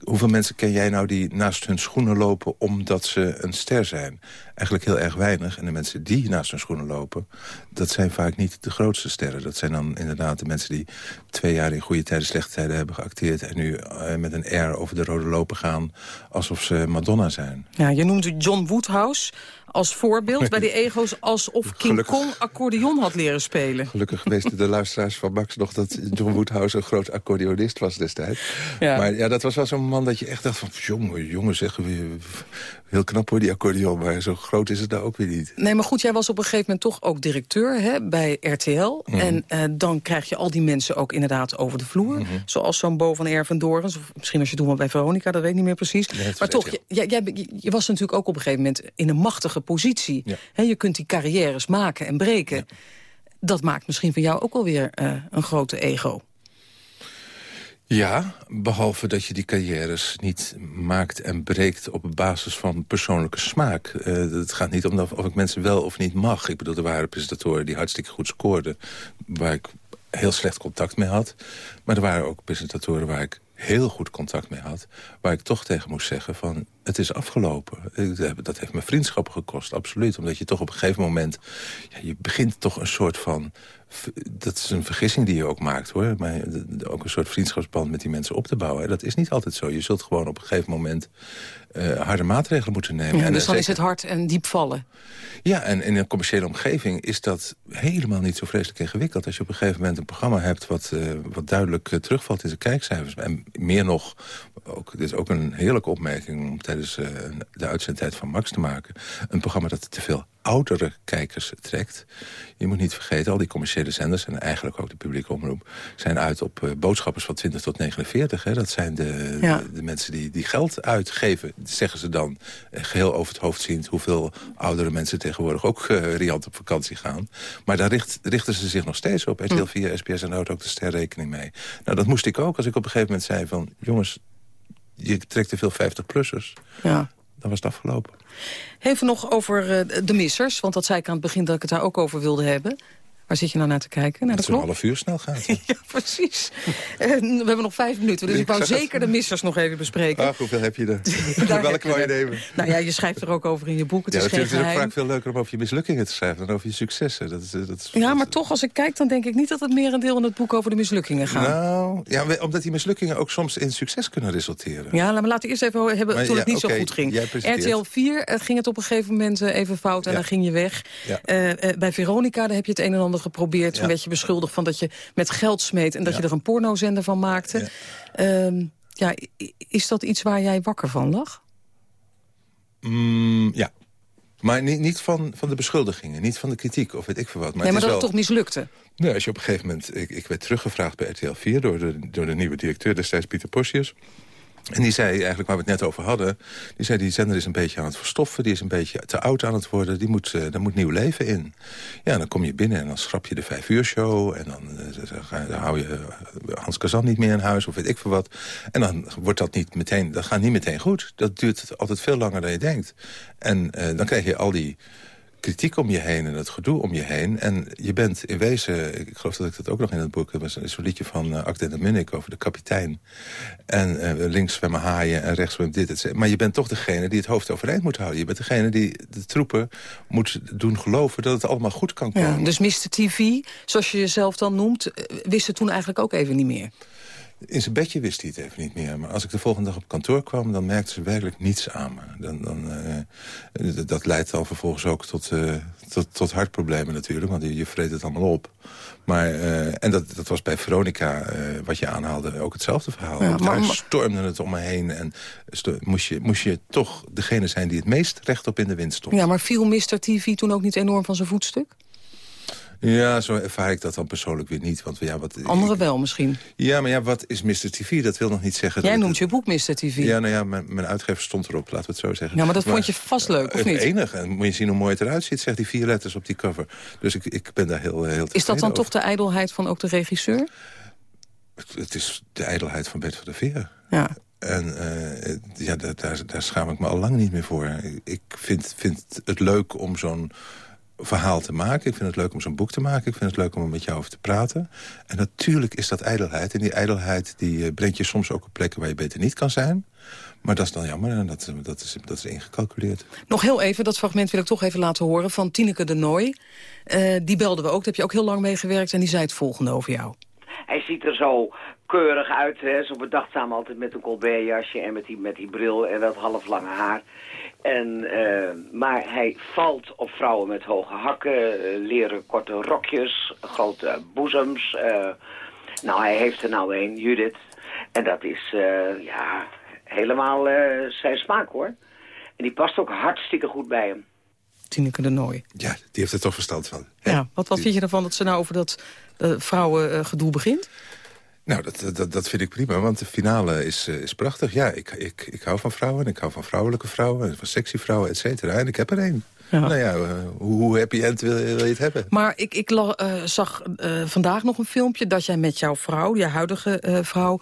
hoeveel mensen ken jij nou die naast hun schoenen lopen... omdat ze een ster zijn? Eigenlijk heel erg weinig. En de mensen die naast hun schoenen lopen... dat zijn vaak niet de grootste sterren. Dat zijn dan inderdaad de mensen die twee jaar in goede tijden... slechte tijden hebben geacteerd... en nu uh, met een air over de rode lopen gaan... alsof ze Madonna zijn. Ja, je noemt John Woodhouse als voorbeeld bij die ego's... <laughs> alsof King Gelukkig. Kong accordeon had leren spelen. Gelukkig wisten de luisteraars van Max nog... dat John Woodhouse een groot accordeonist was destijds. Ja. Maar ja, dat was wel zo'n man dat je echt dacht van... jongen, jongen, zeg, heel knap hoor, die accordeon. Maar zo groot is het nou ook weer niet. Nee, maar goed, jij was op een gegeven moment toch ook directeur hè, bij RTL. Mm. En uh, dan krijg je al die mensen ook inderdaad over de vloer. Mm -hmm. Zoals zo'n Bo van Erven Dorens. Of misschien als je doet maar bij Veronica, dat weet ik niet meer precies. Nee, maar toch, jij, jij, je was natuurlijk ook op een gegeven moment in een machtige positie. Ja. He, je kunt die carrières maken en breken. Ja. Dat maakt misschien van jou ook alweer uh, een grote ego. Ja, behalve dat je die carrières niet maakt en breekt op basis van persoonlijke smaak. Uh, het gaat niet om of, of ik mensen wel of niet mag. Ik bedoel, er waren presentatoren die hartstikke goed scoorden... waar ik heel slecht contact mee had. Maar er waren ook presentatoren waar ik heel goed contact mee had... waar ik toch tegen moest zeggen van, het is afgelopen. Dat heeft me vriendschappen gekost, absoluut. Omdat je toch op een gegeven moment... Ja, je begint toch een soort van... Dat is een vergissing die je ook maakt, hoor. Maar ook een soort vriendschapsband met die mensen op te bouwen. Dat is niet altijd zo. Je zult gewoon op een gegeven moment... Uh, harde maatregelen moeten nemen. Ja, en dus dan is het hard en diep vallen. Ja, en in een commerciële omgeving is dat helemaal niet zo vreselijk ingewikkeld. Als je op een gegeven moment een programma hebt... wat, uh, wat duidelijk uh, terugvalt in zijn kijkcijfers. En meer nog, ook, dit is ook een heerlijke opmerking... om tijdens de uitzendtijd van Max te maken. Een programma dat te veel oudere kijkers trekt. Je moet niet vergeten, al die commerciële zenders... en eigenlijk ook de publieke omroep... zijn uit op uh, boodschappers van 20 tot 49. Hè. Dat zijn de, ja. de, de, mensen die, die geld uitgeven, zeggen ze dan... Uh, geheel over het hoofd ziend hoeveel oudere mensen tegenwoordig... ook uh, riant op vakantie gaan. Maar daar richt, richten ze zich nog steeds op. RTL 4, SBS en houdt ook de sterrekening mee. Nou, dat moest ik ook als ik op een gegeven moment zei van... jongens, je trekt te veel 50-plussers. Ja. Dan was het afgelopen. Even nog over uh, de missers, want dat zei ik aan het begin dat ik het daar ook over wilde hebben. Waar zit je nou naar te kijken? Naar dat de klok? een half uur snel gaat. <laughs> ja, precies. uh, we hebben nog vijf minuten, dus ik, ik wou zeker het. de missers nog even bespreken. Ach, hoeveel heb je er? <laughs> Welke wou je nemen? Nou ja, je schrijft er ook over in je boek. Het ja, is natuurlijk geen is het ook vaak veel leuker om over je mislukkingen te schrijven... dan over je successen. Dat is, dat is, ja, maar toch, als ik kijk, dan denk ik niet dat het merendeel in het boek over de mislukkingen gaat. Nou, ja, omdat die mislukkingen ook soms in succes kunnen resulteren. Ja, maar laten we eerst even hebben maar, toen ja, het niet okay, zo goed ging. RTL 4 uh, ging het op een gegeven moment even fout en dan ging je weg. Uh, bij Veronica daar heb je het een en ander geprobeerd. Toen werd je beschuldigd van dat je met geld smeet... en dat je er een pornozender van maakte. Ja. Ehm, ja, is dat iets waar jij wakker van lag? Mm, ja. Maar niet, niet van, van de beschuldigingen, niet van de kritiek of weet ik veel wat. Maar, nee, maar dat het toch mislukte? Nee, als je op een gegeven moment... Ik, ik werd teruggevraagd bij RTL 4 door de, door de nieuwe directeur destijds, Pieter Porcius. En die zei eigenlijk waar we het net over hadden... die zei die zender is een beetje aan het verstoffen... die is een beetje te oud aan het worden, die moet, daar moet nieuw leven in. Ja, dan kom je binnen en dan schrap je de vijf uur show... en dan, uh, dan hou je uh, Hans Kazan niet meer in huis of weet ik veel wat. En dan wordt dat niet meteen, dat gaat niet meteen goed. Dat duurt altijd veel langer dan je denkt. En dan krijg je al die kritiek om je heen en het gedoe om je heen. En je bent in wezen, ik geloof dat ik dat ook nog in het boek... er is zo'n liedje van uh, Akde de Munnik over de kapitein. En uh, links zwemmen haaien en rechts zwemmen dit. Het, maar je bent toch degene die het hoofd overeind moet houden. Je bent degene die de troepen moet doen geloven dat het allemaal goed kan komen. Ja, dus Mr. TV, zoals je jezelf dan noemt, wist het toen eigenlijk ook even niet meer? In zijn bedje wist hij het even niet meer. Maar als ik de volgende dag op kantoor kwam... dan merkte ze werkelijk niets aan me. Dan, dan, uh, dat leidt dan vervolgens ook tot, uh, tot, tot hartproblemen natuurlijk. Want je, je vreet het allemaal op. Maar, uh, en dat, dat was bij Veronica, wat je aanhaalde, ook hetzelfde verhaal. Ja, Daar stormde het om me heen. En moest je, moest je toch degene zijn die het meest rechtop in de wind stond. Ja, maar viel Mr. TV toen ook niet enorm van zijn voetstuk? Ja, zo ervaar ik dat dan persoonlijk weer niet. Want, ja, wat, Anderen wel misschien. Ja, maar ja, wat is Mr. TV? Dat wil nog niet zeggen... Jij dat noemt het, je boek Mr. TV. Ja, nou ja, mijn, mijn, uitgever stond erop, laten we het zo zeggen. Ja, maar dat vond je vast leuk, of niet? Enig. En moet je zien hoe mooi het eruit ziet, zegt die vier letters op die cover. Dus ik, ik ben daar heel, heel Is dat dan over. toch de ijdelheid van ook de regisseur? Het, het is de ijdelheid van Bert van der Veer. Ja. En uh, ja, daar, daar, daar schaam ik me al lang niet meer voor. Ik vind, vind het leuk om zo'n verhaal te maken. Ik vind het leuk om zo'n boek te maken. Ik vind het leuk om er met jou over te praten. En natuurlijk is dat ijdelheid. En die ijdelheid die uh, brengt je soms ook op plekken waar je beter niet kan zijn. Maar dat is dan jammer en dat, dat, is, dat is ingecalculeerd. Nog heel even, dat fragment wil ik toch even laten horen... van Tineke de Nooi. Uh, die belden we ook, daar heb je ook heel lang mee gewerkt... en die zei het volgende over jou. Hij ziet er zo keurig uit, hè, zo bedachtzaam altijd met een colbertjasje... en met die, met die bril en dat halflange haar... En, uh, maar hij valt op vrouwen met hoge hakken, uh, leren korte rokjes, grote boezems. Uh, nou, hij heeft er nou een, Judith. En dat is, ja, helemaal zijn smaak, hoor. En die past ook hartstikke goed bij hem. Tineke de Nooi. Ja, die heeft er toch verstand van. Ja, wat, wat vind je ervan dat ze nou over dat vrouwengedoe begint? Nou, dat, dat, dat vind ik prima, want de finale is, uh, is prachtig. Ja, ik, ik, ik hou van vrouwen, ik hou van vrouwelijke vrouwen... van sexy vrouwen, et cetera. En ik heb er één. Ja. Nou ja, uh, hoe, hoe happy end wil, wil, je het hebben? Maar ik, ik uh, zag vandaag nog een filmpje dat jij met jouw vrouw, je huidige vrouw...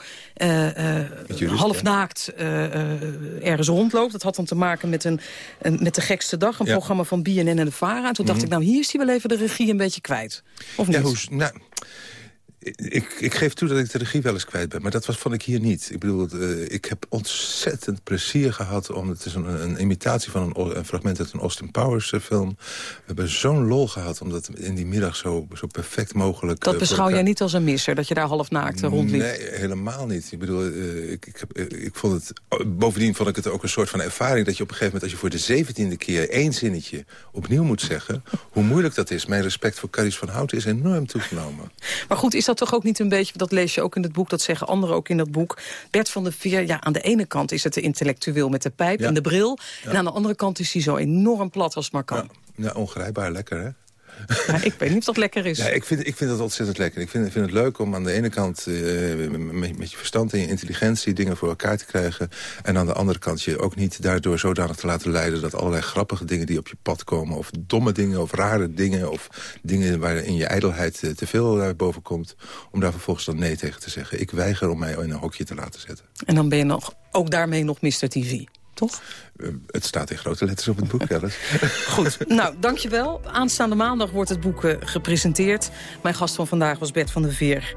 half naakt ergens rondloopt. Dat had dan te maken met, een, een met de gekste dag, een ja. programma van BNN en de VARA. En toen dacht mm -hmm. ik, nou hier is hij wel even de regie een beetje kwijt. Of niet? Ja, hoe, nou, ik, ik geef toe dat ik de regie wel eens kwijt ben, maar dat was, vond ik hier niet. Ik bedoel, uh, ik heb ontzettend plezier gehad... om het is een, een imitatie van een, een, fragment uit een Austin Powers film. We hebben zo'n lol gehad om dat in die middag zo, zo perfect mogelijk... Dat beschouw jij niet als een misser, dat je daar half naakt rondliep? Nee, helemaal niet. Ik bedoel, uh, ik, ik, heb, ik vond het... Bovendien vond ik het ook een soort van ervaring... dat je op een gegeven moment, als je voor de zeventiende keer... één zinnetje opnieuw moet zeggen, hoe moeilijk dat is. Mijn respect voor Caries van Houten is enorm toegenomen. Maar goed, is dat toch ook niet een beetje, dat lees je ook in het boek... dat zeggen anderen ook in dat boek. Bert van der Veer, ja, aan de ene kant is het de intellectueel met de pijp ja. en de bril... En aan de andere kant is hij zo enorm plat als maar kan. Ja, ja ongrijpbaar lekker, hè? Ja, ik weet niet of dat lekker is. Ja, ik, vind, ik vind dat ontzettend lekker. Ik vind, ik vind het leuk om aan de ene kant uh, met, met, je verstand en je intelligentie dingen voor elkaar te krijgen. En aan de andere kant je ook niet daardoor zodanig te laten leiden... dat allerlei grappige dingen die op je pad komen... of domme dingen of rare dingen... of dingen waarin je ijdelheid uh, te veel naar boven komt... om daar vervolgens dan nee tegen te zeggen. Ik weiger om mij in een hokje te laten zetten. En dan ben je nog, ook daarmee nog Mr. TV toch? Uh, het staat in grote letters op het boek, Alice. <laughs> Goed, nou, dankjewel. Aanstaande maandag wordt het boek uh, gepresenteerd. Mijn gast van vandaag was Bert van der Veer.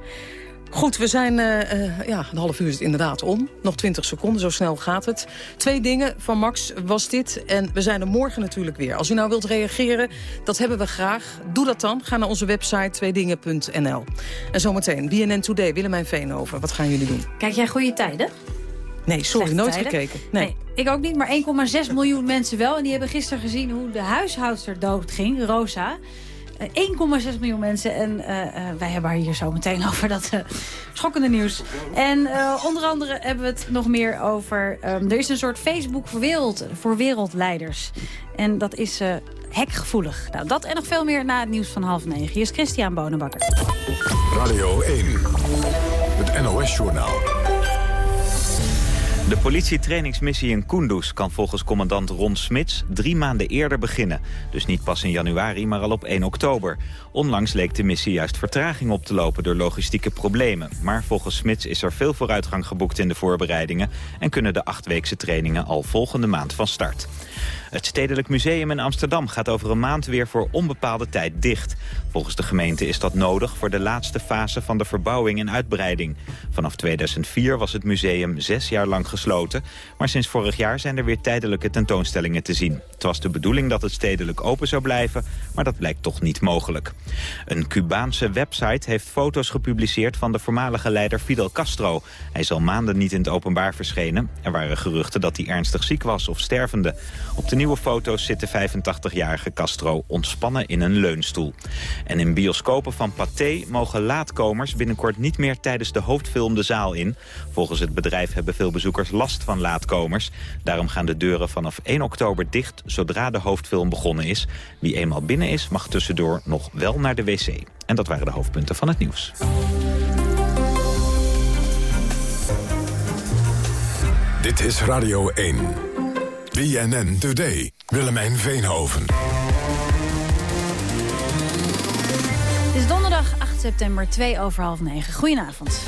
Goed, we zijn, uh, ja, een half uur is het inderdaad om. Nog 20 seconden, zo snel gaat het. Twee dingen van Max was dit. En we zijn er morgen natuurlijk weer. Als u nou wilt reageren, dat hebben we graag. Doe dat dan. Ga naar onze website tweedingen.nl. En zometeen, BNN Today, Willemijn Veenhoven. Wat gaan jullie doen? Kijk jij goede tijden? Nee, sorry, nooit tijden. gekeken. Nee. nee. ik ook niet, maar 1,6 miljoen mensen wel. En die hebben gisteren gezien hoe de huishoudster dood ging, Rosa. 1,6 miljoen mensen. En wij hebben haar hier zo meteen <laughs> over dat schokkende nieuws. En onder andere hebben we het nog meer over... Um, er is een soort Facebook voor, wereld, voor wereldleiders. En dat is hekgevoelig. Nou, dat en nog veel meer na het nieuws van half negen. Hier is Christian Bonenbakker. Radio 1, het NOS-journaal. De politietrainingsmissie in Kunduz kan volgens commandant Ron Smits drie maanden eerder beginnen. Dus niet pas in januari, maar al op 1 oktober. Onlangs leek de missie juist vertraging op te lopen door logistieke problemen. Maar volgens Smits is er veel vooruitgang geboekt in de voorbereidingen... en kunnen de achtweekse trainingen al volgende maand van start. Het Stedelijk Museum in Amsterdam gaat over een maand weer voor onbepaalde tijd dicht. Volgens de gemeente is dat nodig voor de laatste fase van de verbouwing en uitbreiding. Vanaf 2004 was het museum zes jaar lang gesloten, maar sinds vorig jaar zijn er weer tijdelijke tentoonstellingen te zien. Het was de bedoeling dat het stedelijk open zou blijven, maar dat blijkt toch niet mogelijk. Een Cubaanse website heeft foto's gepubliceerd van de voormalige leider Fidel Castro. Hij is al maanden niet in het openbaar verschenen. Er waren geruchten dat hij ernstig ziek was of stervende. Op de nieuwe foto's zit de 85-jarige Castro ontspannen in een leunstoel. En in bioscopen van Pathé mogen laatkomers binnenkort niet meer tijdens de hoofdfilm de zaal in. Volgens het bedrijf hebben veel bezoekers last van laatkomers. Daarom gaan de deuren vanaf 1 oktober dicht zodra de hoofdfilm begonnen is. Wie eenmaal binnen is mag tussendoor nog wel naar de wc. En dat waren de hoofdpunten van het nieuws. Dit is Radio 1. BNN Today. Willemijn Veenhoven. Het is donderdag 8 september, 2 over half 9. Goedenavond.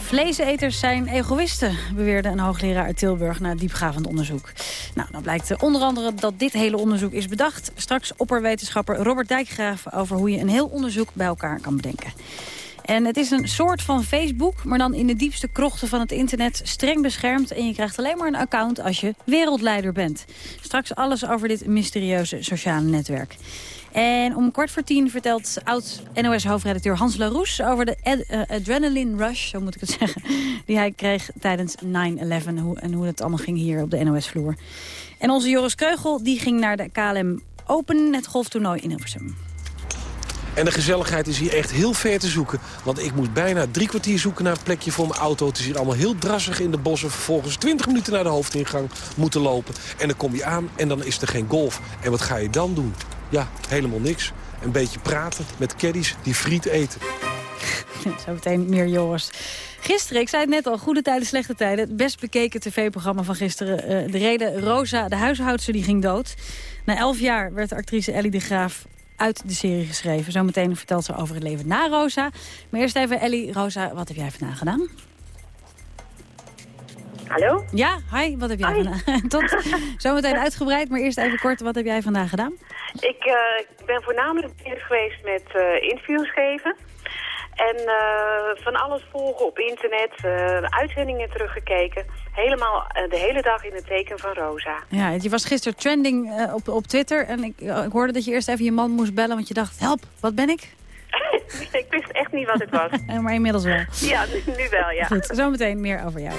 Vleeseters zijn egoïsten, beweerde een hoogleraar uit Tilburg na diepgravend onderzoek. Nou, dan blijkt onder andere dat dit hele onderzoek is bedacht. Straks opperwetenschapper Robert Dijkgraaf over hoe je een heel onderzoek bij elkaar kan bedenken. En het is een soort van Facebook, maar dan in de diepste krochten van het internet streng beschermd. En je krijgt alleen maar een account als je wereldleider bent. Straks alles over dit mysterieuze sociale netwerk. En om kwart voor tien vertelt oud-NOS-hoofdredacteur Hans Laroes... over de uh, adrenaline rush, zo moet ik het <laughs> zeggen... die hij kreeg tijdens 9-11 en hoe het allemaal ging hier op de NOS-vloer. En onze Joris Kreugel die ging naar de KLM Open, het golftoernooi in Hilversum. En de gezelligheid is hier echt heel ver te zoeken. Want ik moet bijna drie kwartier zoeken naar een plekje voor mijn auto. Het is hier allemaal heel drassig in de bossen. Vervolgens 20 minuten naar de hoofdingang moeten lopen. En dan kom je aan en dan is er geen golf. En wat ga je dan doen? Ja, helemaal niks. Een beetje praten met caddies die friet eten. <laughs> Zo meteen meer Joris. Gisteren, ik zei het net al, goede tijden, slechte tijden. Het best bekeken tv-programma van gisteren. Uh, de reden Rosa, de huishoudster, die ging dood. Na elf jaar werd de actrice Ellie de Graaf uit de serie geschreven. Zometeen vertelt ze over het leven na Rosa. Maar eerst even, Ellie, Rosa, wat heb jij vandaag gedaan? Hallo? Ja, hi, wat heb jij vandaag? <laughs> Tot zometeen uitgebreid, maar eerst even kort, wat heb jij vandaag gedaan? Ik uh, ben voornamelijk bezig geweest met uh, interviews geven. En uh, van alles volgen op internet, uitzendingen teruggekeken. Helemaal de hele dag in het teken van Rosa. Ja, je was gisteren trending op, op Twitter. En ik, ik hoorde dat je eerst even je man moest bellen, want je dacht, help, wat ben ik? <laughs> ik wist echt niet wat het was. <laughs> maar inmiddels wel. Ja, nu wel, ja. Goed, zometeen meer over jou.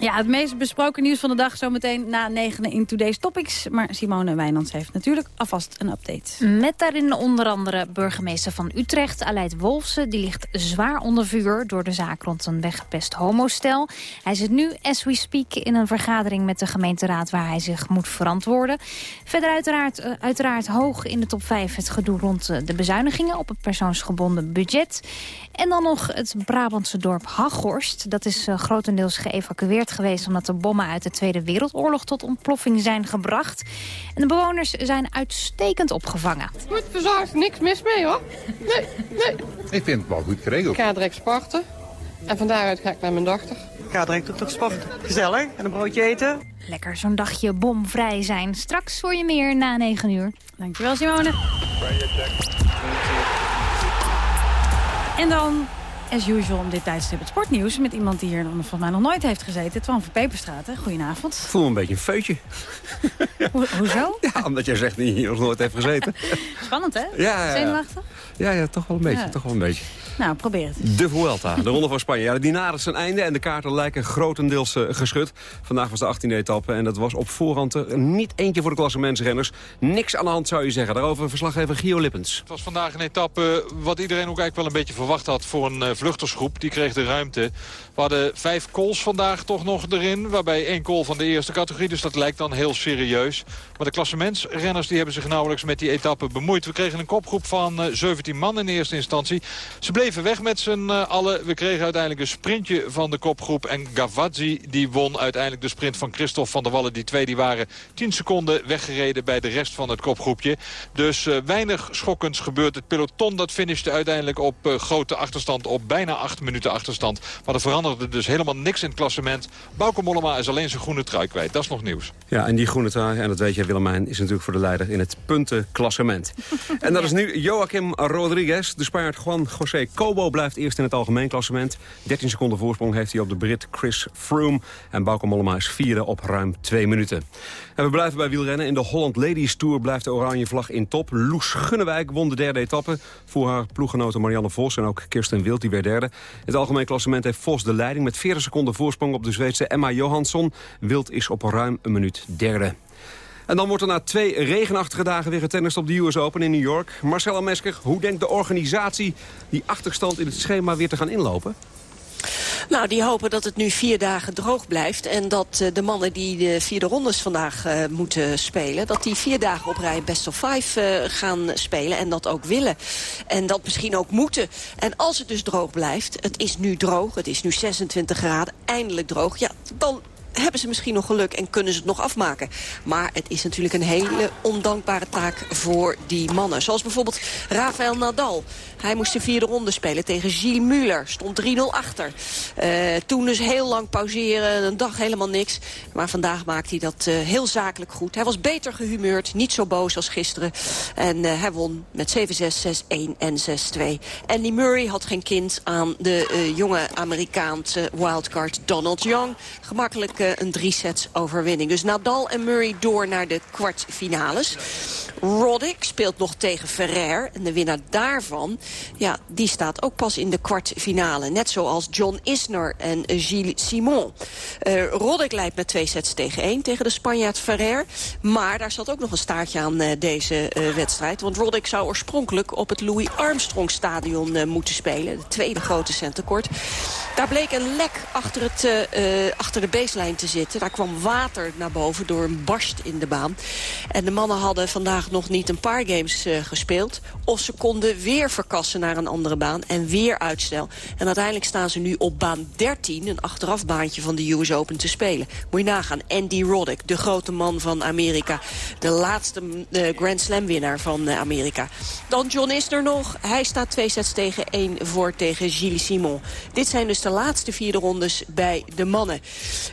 Ja, het meest besproken nieuws van de dag zometeen na negenen in Today's Topics. Maar Simone Wijnands heeft natuurlijk alvast een update. Met daarin onder andere burgemeester van Utrecht, Aleid Wolfsen. Die ligt zwaar onder vuur door de zaak rond een weggepest homostel. Hij zit nu, as we speak, in een vergadering met de gemeenteraad... waar hij zich moet verantwoorden. Verder uiteraard, uiteraard hoog in de top 5 het gedoe rond uh, de bezuinigingen... op het persoonsgebonden budget. En dan nog het Brabantse dorp Haghorst. Dat is uh, grotendeels geëvacueerd geweest... omdat de bommen uit de Tweede Wereldoorlog tot ontploffing zijn gebracht. En de bewoners zijn uitstekend opgevangen. Goed verzorgd, niks mis mee hoor. Nee, nee. Ik vind het wel goed geregeld. Ik ga direct sporten. En van daaruit ga ik naar mijn dochter. Ik ga direct ook nog sporten. Gezellig. En een broodje eten. Lekker zo'n dagje bomvrij zijn. Straks voor je meer na 9 uur. Dankjewel Simone. En dan as usual om dit tijdstip het sportnieuws... met iemand die hier volgens mij nog nooit heeft gezeten. Twan van Peperstraat, Goedenavond. Ik voel me een beetje een feutje. <laughs> Ho hoezo? Ja, omdat jij zegt dat je hier nog nooit heeft gezeten. <laughs> Spannend, hè? Ja, ja, ja. Zenuwachtig? Ja, ja, toch wel een beetje. Ja. Toch wel een beetje. Nou, probeer het. De Vuelta, de Ronde van Spanje. Ja, die nadert zijn einde en de kaarten lijken grotendeels eh, geschud. Vandaag was de 18e etappe en dat was op voorhand er niet eentje voor de klassementsrenners. Niks aan de hand zou je zeggen. Daarover verslaggever Gio Lippens. Het was vandaag een etappe wat iedereen ook eigenlijk wel een beetje verwacht had voor een uh, vluchtersgroep. Die kreeg de ruimte. We hadden vijf calls vandaag toch nog erin. Waarbij één call van de eerste categorie. Dus dat lijkt dan heel serieus. Maar de klassementsrenners die hebben zich nauwelijks met die etappe bemoeid. We kregen een kopgroep van uh, 17 man in eerste instantie. Ze bleven weg met z'n uh, allen. We kregen uiteindelijk een sprintje van de kopgroep. En Gavazzi die won uiteindelijk de sprint van Christophe van der Wallen. Die twee die waren 10 seconden weggereden bij de rest van het kopgroepje. Dus uh, weinig schokkends gebeurt. Het peloton dat finishte uiteindelijk op uh, grote achterstand. Op bijna 8 minuten achterstand. Maar er veranderde dus helemaal niks in het klassement. Bauke Mollema is alleen zijn groene trui kwijt. Dat is nog nieuws. Ja, en die groene trui, en dat weet je Willemijn, is natuurlijk voor de leider in het puntenklassement. <laughs> en dat is nu Joachim Rodriguez. De Spaard Juan José Cobo blijft eerst in het algemeen klassement. 13 seconden voorsprong heeft hij op de Brit Chris Froome. En Bauke Mollema is vierde op ruim twee minuten. En we blijven bij wielrennen. In de Holland Ladies Tour blijft de oranje vlag in top. Loes Gunnewijk won de derde etappe. Voor haar ploeggenoten Marianne Vos en ook Kirsten Wild die werd derde. Het algemeen klassement heeft Vos de leiding met 40 seconden voorsprong op de Zweedse Emma Johansson. Wild is op ruim een minuut derde. En dan wordt er na twee regenachtige dagen weer getennist op de US Open in New York. Marcella Mesker, hoe denkt de organisatie die achterstand in het schema weer te gaan inlopen? Nou, die hopen dat het nu vier dagen droog blijft. En dat uh, de mannen die de vierde rondes vandaag uh, moeten spelen... dat die vier dagen op rij best of five uh, gaan spelen. En dat ook willen. En dat misschien ook moeten. En als het dus droog blijft, het is nu droog, het is nu 26 graden, eindelijk droog... ja, dan hebben ze misschien nog geluk en kunnen ze het nog afmaken. Maar het is natuurlijk een hele ondankbare taak voor die mannen. Zoals bijvoorbeeld Rafael Nadal. Hij moest de vierde ronde spelen tegen Gilles Muller. Stond 3-0 achter. Uh, toen dus heel lang pauzeren, een dag helemaal niks. Maar vandaag maakt hij dat uh, heel zakelijk goed. Hij was beter gehumeurd, niet zo boos als gisteren. En uh, hij won met 7-6, 6-1 en 6-2. Andy Murray had geen kind aan de jonge Amerikaanse wildcard Donald Young. Gemakkelijk een drie sets overwinning. Dus Nadal en Murray door naar de kwartfinales. Roddick speelt nog tegen Ferrer. En de winnaar daarvan, ja, die staat ook pas in de kwartfinale. Net zoals John Isner en Gilles Simon. Uh, Roddick leidt met twee sets tegen één tegen de Spanjaard Ferrer. Maar daar zat ook nog een staartje aan uh, deze uh, wedstrijd. Want Roddick zou oorspronkelijk op het Louis Armstrong stadion moeten spelen. De tweede grote centercourt. Daar bleek een lek achter, het, achter de baseline te zitten. Daar kwam water naar boven door een barst in de baan. En de mannen hadden vandaag nog niet een paar games gespeeld. Of ze konden weer naar een andere baan en weer uitstel. En uiteindelijk staan ze nu op baan 13, een achterafbaantje van de US Open, te spelen. Moet je nagaan, Andy Roddick, de grote man van Amerika. De laatste uh, Grand Slam winnaar van uh, Amerika. Dan John Isner nog. Hij staat twee sets tegen één voor tegen Gilles Simon. Dit zijn dus de laatste vierde rondes bij de mannen.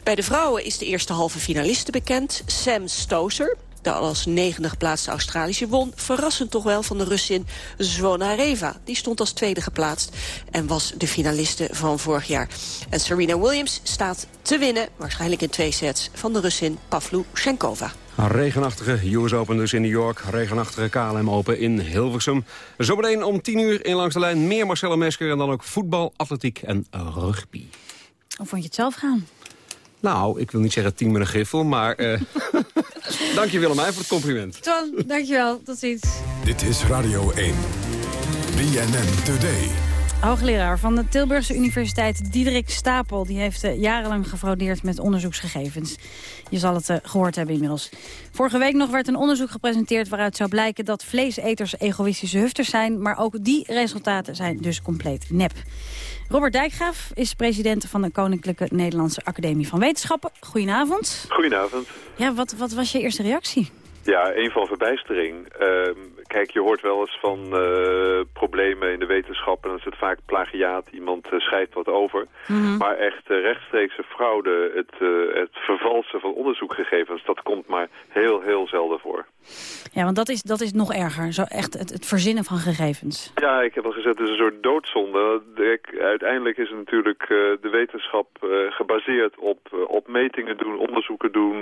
Bij de vrouwen is de eerste halve finaliste bekend. Sam Stoser, de als negende geplaatste Australische won. Verrassend toch wel van de Russin Zvonareva. Die stond als tweede geplaatst en was de finaliste van vorig jaar. En Serena Williams staat te winnen, waarschijnlijk in twee sets, van de Russin Pavlyuchenkova. Regenachtige US Open dus in New York. Regenachtige KLM Open in Hilversum. Zometeen om 10 uur in Langs de Lijn meer Marcella Mesker... en dan ook voetbal, atletiek en rugby. Hoe vond je het zelf gaan? Nou, ik wil niet zeggen tien met een griffel, maar... Uh, <laughs> dank je Willemijn voor het compliment. Twan, dankjewel. Tot ziens. Dit is Radio 1. BNN Today. Hoogleraar van de Tilburgse Universiteit Diederik Stapel... die heeft uh, jarenlang gefraudeerd met onderzoeksgegevens. Je zal het uh, gehoord hebben inmiddels. Vorige week nog werd een onderzoek gepresenteerd... waaruit zou blijken dat vleeseters egoïstische hufters zijn... maar ook die resultaten zijn dus compleet nep. Robert Dijkgraaf is president van de Koninklijke Nederlandse Academie van Wetenschappen. Goedenavond. Goedenavond. Ja, wat, wat was je eerste reactie? Ja, een van verbijstering. Uh, kijk, je hoort wel eens van uh, problemen in de wetenschap... en dan is het vaak plagiaat, iemand uh, schrijft wat over. Mm -hmm. Maar echt rechtstreekse fraude, het, het vervalsen van onderzoekgegevens... dat komt maar heel, heel zelden voor. Ja, want dat is, dat is nog erger. Zo echt het, het verzinnen van gegevens. Ja, ik heb al gezegd, het is een soort doodzonde. Ik, uiteindelijk is het natuurlijk de wetenschap gebaseerd op, op metingen doen, onderzoeken doen.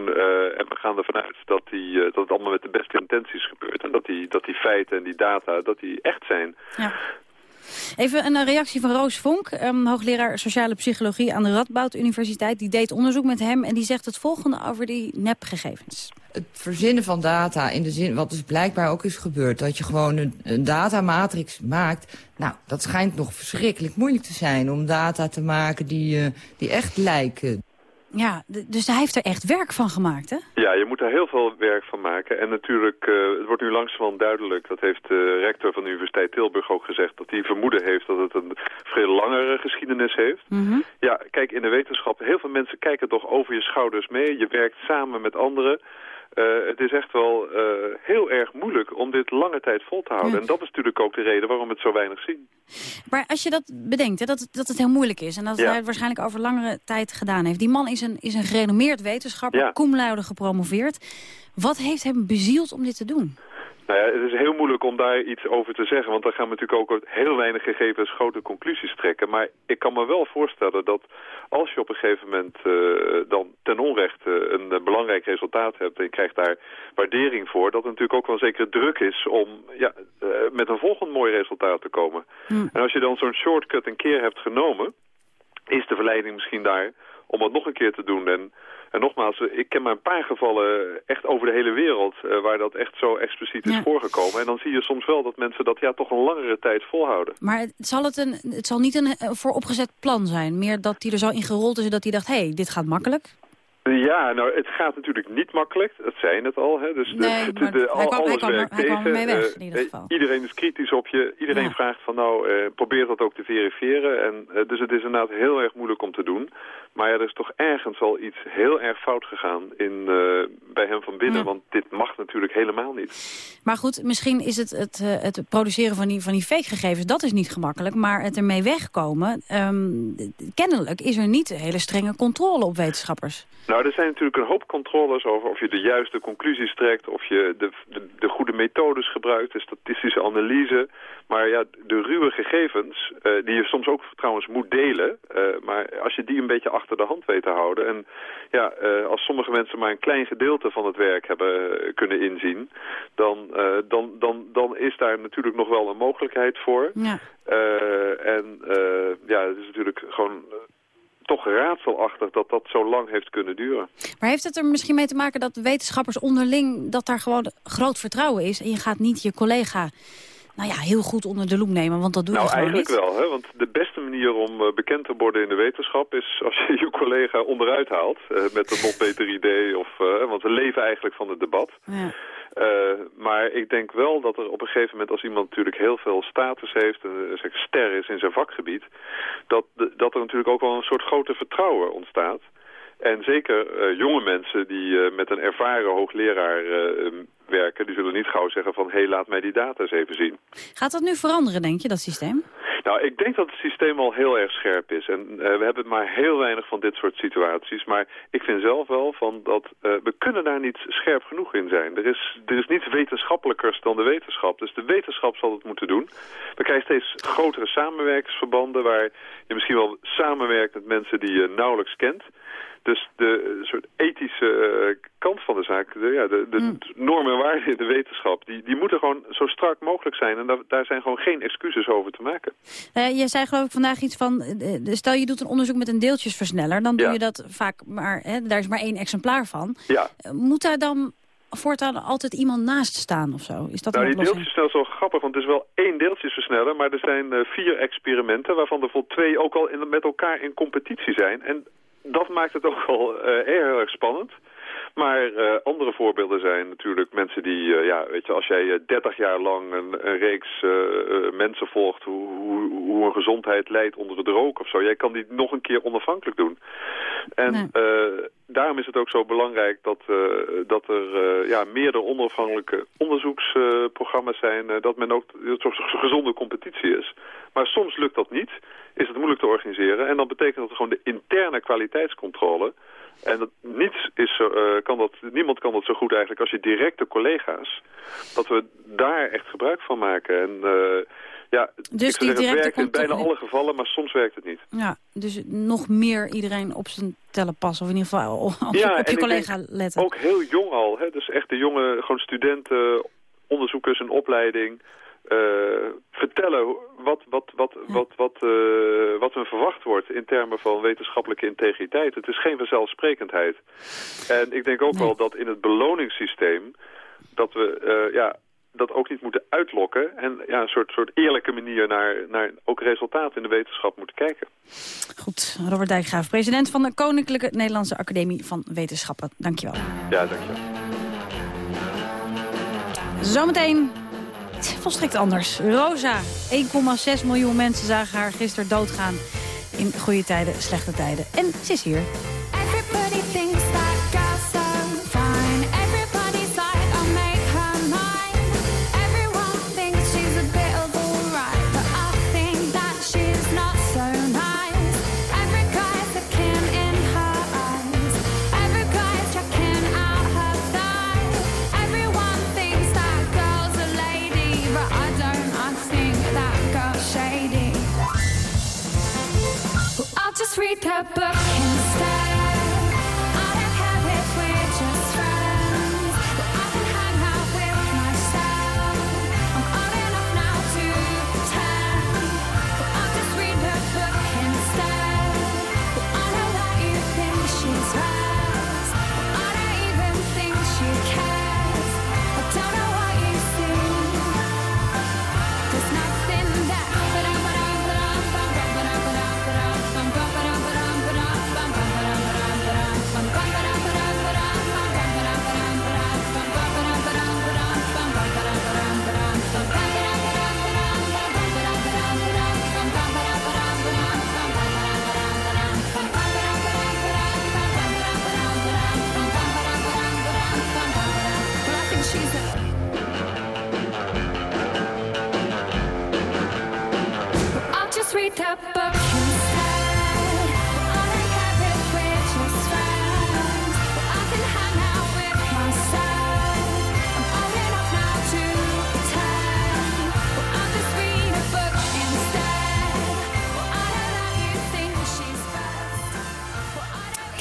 en we gaan ervan uit dat, die, dat het allemaal met de beste intenties gebeurt. En dat die, dat die feiten en die data, dat die echt zijn. Ja. Even een reactie van Roos Vonk, um, hoogleraar sociale psychologie aan de Radboud Universiteit. Die deed onderzoek met hem en die zegt het volgende over die nepgegevens. Het verzinnen van data in de zin, wat dus blijkbaar ook is gebeurd... dat je gewoon een, een datamatrix maakt... nou, dat schijnt nog verschrikkelijk moeilijk te zijn om data te maken die, uh, die echt lijken. Ja, dus hij heeft er echt werk van gemaakt, hè? Ja, je moet er heel veel werk van maken. En natuurlijk, uh, het wordt nu langzamerhand duidelijk... dat heeft de rector van de Universiteit Tilburg ook gezegd... dat hij vermoeden heeft dat het een veel langere geschiedenis heeft. Mm -hmm. Ja, kijk, in de wetenschap, heel veel mensen kijken toch over je schouders mee. Je werkt samen met anderen... Uh, het is echt wel uh, heel erg moeilijk om dit lange tijd vol te houden. Ja. En dat is natuurlijk ook de reden waarom we het zo weinig zien. Maar als je dat bedenkt, hè, dat, dat het heel moeilijk is... en dat ja. hij het waarschijnlijk over langere tijd gedaan heeft. Die man is een, is een gerenommeerd wetenschapper, ja. cum laude gepromoveerd. Wat heeft hem bezield om dit te doen? Nou ja, het is heel moeilijk om daar iets over te zeggen, want dan gaan we natuurlijk ook uit heel weinig gegevens grote conclusies trekken. Maar ik kan me wel voorstellen dat als je op een gegeven moment uh, dan ten onrechte een uh, belangrijk resultaat hebt en je krijgt daar waardering voor, dat er natuurlijk ook wel een zekere druk is om ja, uh, met een volgend mooi resultaat te komen. Hmm. En als je dan zo'n shortcut een keer hebt genomen, is de verleiding misschien daar om het nog een keer te doen. En, en nogmaals, ik ken maar een paar gevallen echt over de hele wereld... Uh, waar dat echt zo expliciet is Ja. voorgekomen. En dan zie je soms wel dat mensen dat ja toch een langere tijd volhouden. Maar het zal, het, een, het zal niet een eh, vooropgezet plan zijn. Meer dat hij er zo in gerold is en dat hij dacht... hé, hey, dit gaat makkelijk. Ja, nou, het gaat natuurlijk niet makkelijk. Dat zei je net al. Hè? Dus de, Nee, de, de- al- kwam- alles er- werkt tegen. weg, Eh, in ieder eh, geval. iedereen is kritisch op je. Iedereen Ja. vraagt van nou, eh, probeer dat ook te verifiëren. En, dus het is inderdaad heel erg moeilijk om te doen. Maar ja, er is toch ergens al iets heel erg fout gegaan in, bij hem van binnen. Ja. Want dit mag natuurlijk helemaal niet. Maar goed, misschien is het het, het produceren van die, van die fake gegevens... dat is niet gemakkelijk, maar het ermee wegkomen... ehm, kennelijk is er niet hele strenge controle op wetenschappers. Nou, er zijn natuurlijk een hoop controles over of je de juiste conclusies trekt, of je de, de, de goede methodes gebruikt, de statistische analyse. Maar ja, de ruwe gegevens, eh, die je soms ook trouwens moet delen, eh, maar als je die een beetje achter de hand weet te houden. En ja, eh, als sommige mensen maar een klein gedeelte van het werk hebben kunnen inzien, dan, dan, dan, dan is daar natuurlijk nog wel een mogelijkheid voor. Ja. En ja, het is natuurlijk gewoon toch raadselachtig dat dat zo lang heeft kunnen duren. Maar heeft het er misschien mee te maken dat wetenschappers onderling... dat daar gewoon groot vertrouwen is... en je gaat niet je collega nou ja, heel goed onder de loep nemen, want dat doe nou, je gewoon eigenlijk niet. wel. Hè? Want de beste manier om eh, bekend te worden in de wetenschap... is als je <laughs> je collega onderuit haalt eh, met een nog beter idee. Of, eh, want we leven eigenlijk van het debat. Ja. Maar ik denk wel dat er op een gegeven moment, als iemand natuurlijk heel veel status heeft, en zeg, ster is in zijn vakgebied, dat, dat er natuurlijk ook wel een soort grote vertrouwen ontstaat. En zeker uh, jonge mensen die uh, met een ervaren hoogleraar uh, werken, die zullen niet gauw zeggen van, hé, hey, laat mij die data eens even zien. Gaat dat nu veranderen, denk je, dat systeem? Nou, ik denk dat het systeem al heel erg scherp is. En uh, we hebben maar heel weinig van dit soort situaties. Maar ik vind zelf wel van dat uh, we kunnen daar niet scherp genoeg in zijn. Er is, er is niets wetenschappelijkers dan de wetenschap. Dus de wetenschap zal het moeten doen. We krijgen steeds grotere samenwerkingsverbanden... waar je misschien wel samenwerkt met mensen die je nauwelijks kent... Dus de soort ethische uh, kant van de zaak, de, ja, de, de mm. normen en waarden in de wetenschap, die, die moeten gewoon zo strak mogelijk zijn. En daar, daar zijn gewoon geen excuses over te maken. Uh, je zei geloof ik vandaag iets van, uh, stel je doet een onderzoek met een deeltjesversneller, dan doe ja. je dat vaak maar, hè, daar is maar één exemplaar van. Ja. moet daar dan voortaan altijd iemand naast staan of zo? Is dat nou, een die deeltjesversneller is wel grappig, want het is wel één deeltjesversneller, maar er zijn uh, vier experimenten, waarvan er vol twee ook al in, met elkaar in competitie zijn. En dat maakt het ook wel uh, heel erg spannend. Maar uh, andere voorbeelden zijn natuurlijk mensen die, uh, ja, weet je, als jij 30 jaar lang een, een reeks mensen volgt, hoe, hoe, hoe, een gezondheid leidt onder het rook of zo, jij kan die nog een keer onafhankelijk doen. En nee. daarom is het ook zo belangrijk dat, dat er ja, meerdere onafhankelijke onderzoeksprogramma's zijn, dat men ook dat er gezonde competitie is. Maar soms lukt dat niet, is het moeilijk te organiseren en dan betekent dat gewoon de interne kwaliteitscontrole En dat, niets is zo, eh, kan dat, niemand kan dat zo goed eigenlijk als je directe collega's. Dat we daar echt gebruik van maken. En uh, ja, dus die zeggen, het werkt in bijna alle gevallen, maar soms werkt het niet. Ja, dus nog meer iedereen op zijn tellen passen. Of in ieder geval op, ja, je, op collega letten. Ook heel jong al. Hè? Dus echt de jonge gewoon studenten, onderzoekers in opleiding. Eh, vertellen wat, wat, wat, wat, wat, eh, wat hun verwacht wordt in termen van wetenschappelijke integriteit. Het is geen vanzelfsprekendheid. En ik denk ook wel dat in het beloningssysteem dat we eh, ja, dat ook niet moeten uitlokken en ja, een soort, soort eerlijke manier naar, naar ook resultaten in de wetenschap moeten kijken. Goed, Robert Dijkgraaf, president van de Koninklijke Nederlandse Academie van Wetenschappen. Dankjewel. Ja, dankjewel. Zometeen volstrekt anders. Rosa, 1,6 miljoen mensen zagen haar gisteren doodgaan. In goede tijden, slechte tijden. En ze is hier. Straight up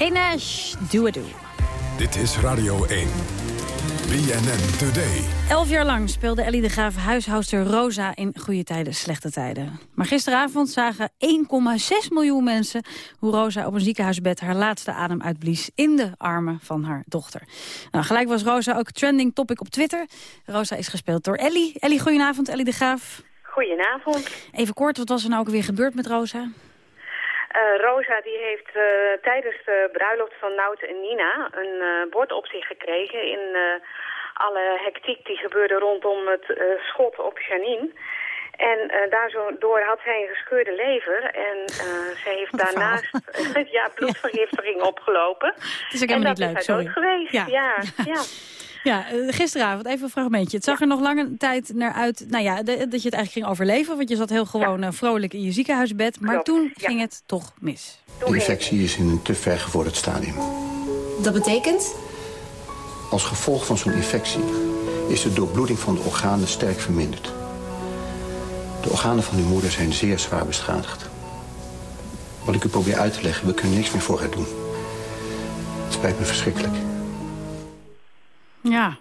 Kate Nash, Do It Do. Dit is Radio 1. BNN Today. Elf jaar lang speelde Ellie de Graaf huishoudster Rosa in goede tijden, slechte tijden. Maar gisteravond zagen 1,6 miljoen mensen hoe Rosa op een ziekenhuisbed haar laatste adem uitblies in de armen van haar dochter. Nou, gelijk was Rosa ook trending topic op Twitter. Rosa is gespeeld door Ellie. Ellie, goedenavond, Ellie de Graaf. Goedenavond. Even kort, wat was er nou ook weer gebeurd met Rosa? Eh, Rosa die heeft eh, tijdens de bruiloft van Nout en Nina een eh, bord op zich gekregen in alle hectiek die gebeurde rondom het schot op Janine. En daardoor had zij een gescheurde lever en ze heeft daarnaast <laughs> ja, bloedvergiftiging opgelopen. Het is ook en helemaal dat niet leuk, is hij sorry. dood geweest. Ja. Ja, ja. Ja, eh, gisteravond, even een fragmentje. Het zag er nog lange tijd naar uit nou ja, de- dat je het eigenlijk ging overleven. Want je zat heel gewoon eh, vrolijk in je ziekenhuisbed. Maar Klopt, toen ja. ging het toch mis. De infectie is in een te vergevorderd stadium. Dat betekent? Als gevolg van zo'n infectie is de doorbloeding van de organen sterk verminderd. De organen van uw moeder zijn zeer zwaar beschadigd. Wat ik u probeer uit te leggen, we kunnen niks meer voor haar doen. Het spijt me verschrikkelijk. Ja,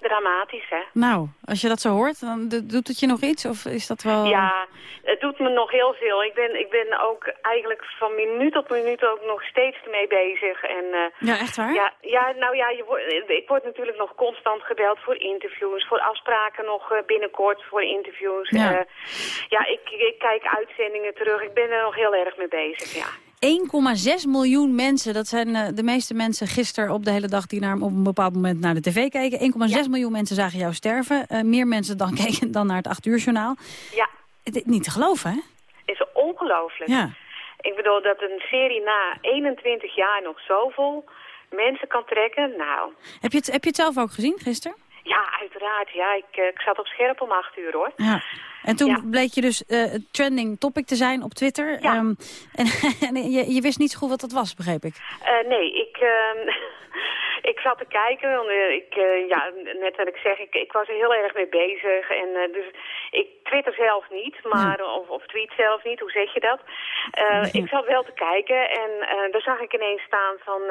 Dramatisch, hè? nou, als je dat zo hoort, dan do- doet het je nog iets? Of is dat wel... Ja, het doet me nog heel veel. Ik ben, ik ben ook eigenlijk van minuut tot minuut ook nog steeds ermee bezig. En, eh, Ja, echt waar? Ja, ja nou ja, je wordt, ik word natuurlijk nog constant gebeld voor interviews, voor afspraken nog eh, binnenkort voor interviews. Ja. Ja, ja ik, ik kijk uitzendingen terug. Ik ben er nog heel erg mee bezig, ja. 1,6 miljoen mensen, dat zijn eh, de meeste mensen gisteren op de hele dag... die naar, op een bepaald moment naar de tv keken. 1,6 miljoen mensen zagen jou sterven. Eh, meer mensen dan <laughs> keken dan naar het 8 uur journaal. Ja, niet te geloven, hè? is ongelooflijk. Ja. Ik bedoel dat een serie na 21 jaar nog zoveel mensen kan trekken. Nou, Heb je het, heb je het zelf ook gezien gisteren? Ja, uiteraard. Ja, ik, eh, ik zat op scherp om acht uur, hoor. Ja. En toen bleek je dus eh, trending topic te zijn op Twitter. Ehm, <laughs> en en je, je wist niet zo goed wat dat was, begreep ik. Eh, nee, ik, ehm, <laughs> ik zat te kijken. want, ik, ja, net wat ik zeg, ik, ik was er heel erg mee bezig. En, dus ik twitter zelf niet, maar, of, of tweet zelf niet, hoe zeg je dat? Ik zat wel te kijken en daar zag ik ineens staan van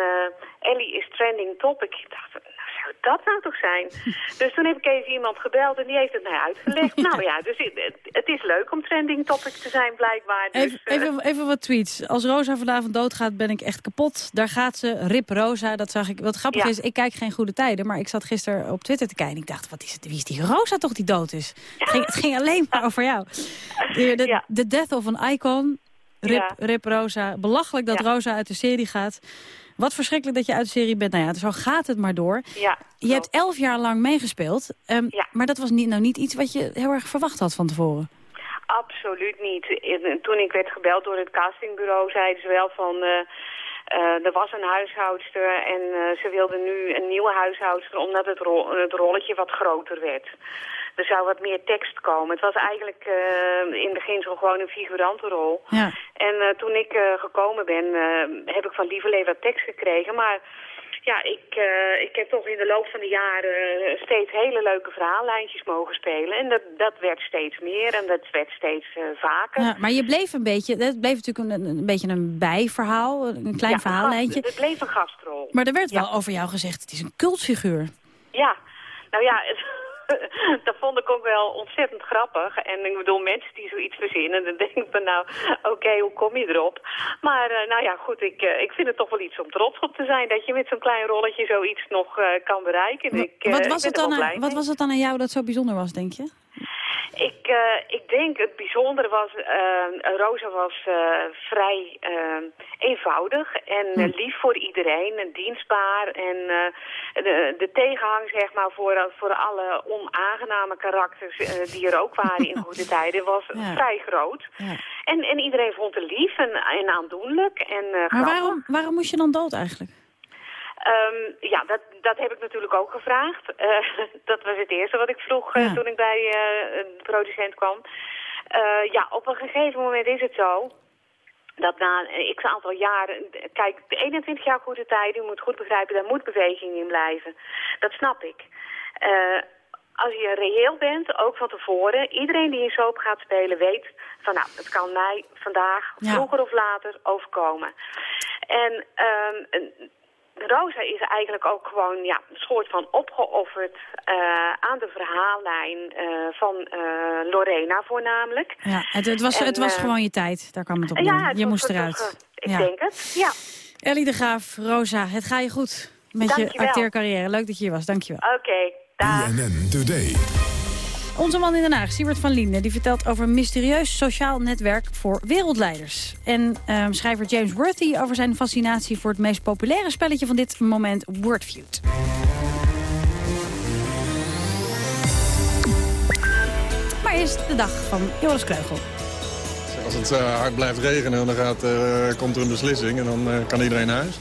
Ellie is trending topic. Ik dacht, zou dat nou toch zijn? <laughs> dus toen heb ik even iemand gebeld en die heeft het mij uitgelegd. nou ja, dus het, het is leuk om trending topic te zijn blijkbaar. Dus, Even, even, even wat tweets. Als Rosa vanavond doodgaat, ben ik echt kapot. Daar gaat ze, rip Rosa. Dat zag ik. Wat grappig Ja. is, ik kijk geen goede tijden. Maar ik zat gisteren op Twitter te kijken. Ik dacht, wat is het, wie is die Rosa toch die dood is? Het, ging, het ging alleen maar over jou. De, de, de death of an icon. Rip, Ja. rip Rosa. Belachelijk dat Rosa uit de serie gaat. Wat verschrikkelijk dat je uit de serie bent. Nou ja, zo gaat het maar door. Ja, Je hebt elf jaar lang meegespeeld. Ehm, Maar dat was niet, nou niet iets wat je heel erg verwacht had van tevoren. Absoluut niet. En Toen ik werd gebeld door het castingbureau zeiden ze wel van... eh, eh, er was een huishoudster en eh, ze wilde nu een nieuwe huishoudster omdat het, ro- het rolletje wat groter werd. Er zou wat meer tekst komen. Het was eigenlijk eh, in het begin zo gewoon een figurantenrol. Ja. En eh, toen ik eh, gekomen ben, heb ik van Lieverlee wat tekst gekregen. Maar ja, ik, eh, ik heb toch in de loop van de jaren steeds hele leuke verhaallijntjes mogen spelen. En dat, dat werd steeds meer en dat werd steeds vaker. Ja, maar je bleef een beetje, het bleef natuurlijk een, een beetje een bijverhaal, een klein Ja, verhaallijntje. Het bleef een gastrol. Maar er werd wel over jou gezegd, het is een cultfiguur. Ja, nou ja, het- <laughs> dat vond ik ook wel ontzettend grappig. En ik bedoel, mensen die zoiets verzinnen, dan denk ik van nou, oké, hoe kom je erop? Maar eh, nou ja, goed, ik, eh, ik vind het toch wel iets om trots op te zijn... dat je met zo'n klein rolletje zoiets nog eh, kan bereiken. Ik, wat, was het dan aan, wat was het dan aan jou dat zo bijzonder was, denk je? Ik, eh, ik denk het bijzondere was, eh, Rosa was vrij eenvoudig en Hm. eh, lief voor iedereen en dienstbaar. En de, de tegenhang zeg maar voor, voor alle onaangename karakters die er ook waren in <laughs> goede tijden was Ja. vrij groot. En, en iedereen vond het lief en, en aandoenlijk en Maar waarom, waarom moest je dan dood eigenlijk? Ehm, ja, dat, dat heb ik natuurlijk ook gevraagd. <laughs> Eh, dat was het eerste wat ik vroeg eh, Ja. toen ik bij eh, de producent kwam. Ja, op een gegeven moment is het zo dat na een x aantal jaren... Kijk, de 21 jaar goede tijd, u moet goed begrijpen, daar moet beweging in blijven. Dat snap ik. Als je reëel bent, ook van tevoren, iedereen die in soap gaat spelen weet van nou, het kan mij vandaag, Ja. vroeger of later, overkomen. En ehm, Rosa is eigenlijk ook gewoon ja, een soort van opgeofferd eh, aan de verhaallijn eh, van eh, Lorena voornamelijk. Ja, het, het was, En, het was gewoon je tijd, daar kwam het op ja, neer. het Je was moest eruit. ik Ja. denk het, ja. Ellie de Graaf, Rosa, het ga je goed met je acteercarrière. Leuk dat je hier was, dankjewel. Oké, dag. BNN Today. Onze man in Den Haag, Siebert van Linden, die vertelt over een mysterieus sociaal netwerk voor wereldleiders. En ehm, schrijver James Worthy over zijn fascinatie voor het meest populaire spelletje van dit moment, Wordfeud. Maar eerst de dag van Joris Kreugel. Als het eh, hard blijft regenen, dan gaat, eh, komt er een beslissing en dan eh, kan iedereen naar huis.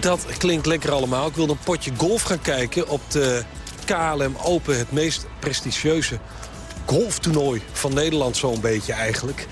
Dat klinkt lekker allemaal. Ik wilde een potje golf gaan kijken op de KLM Open. Het meest prestigieuze golftoernooi van Nederland zo'n beetje eigenlijk.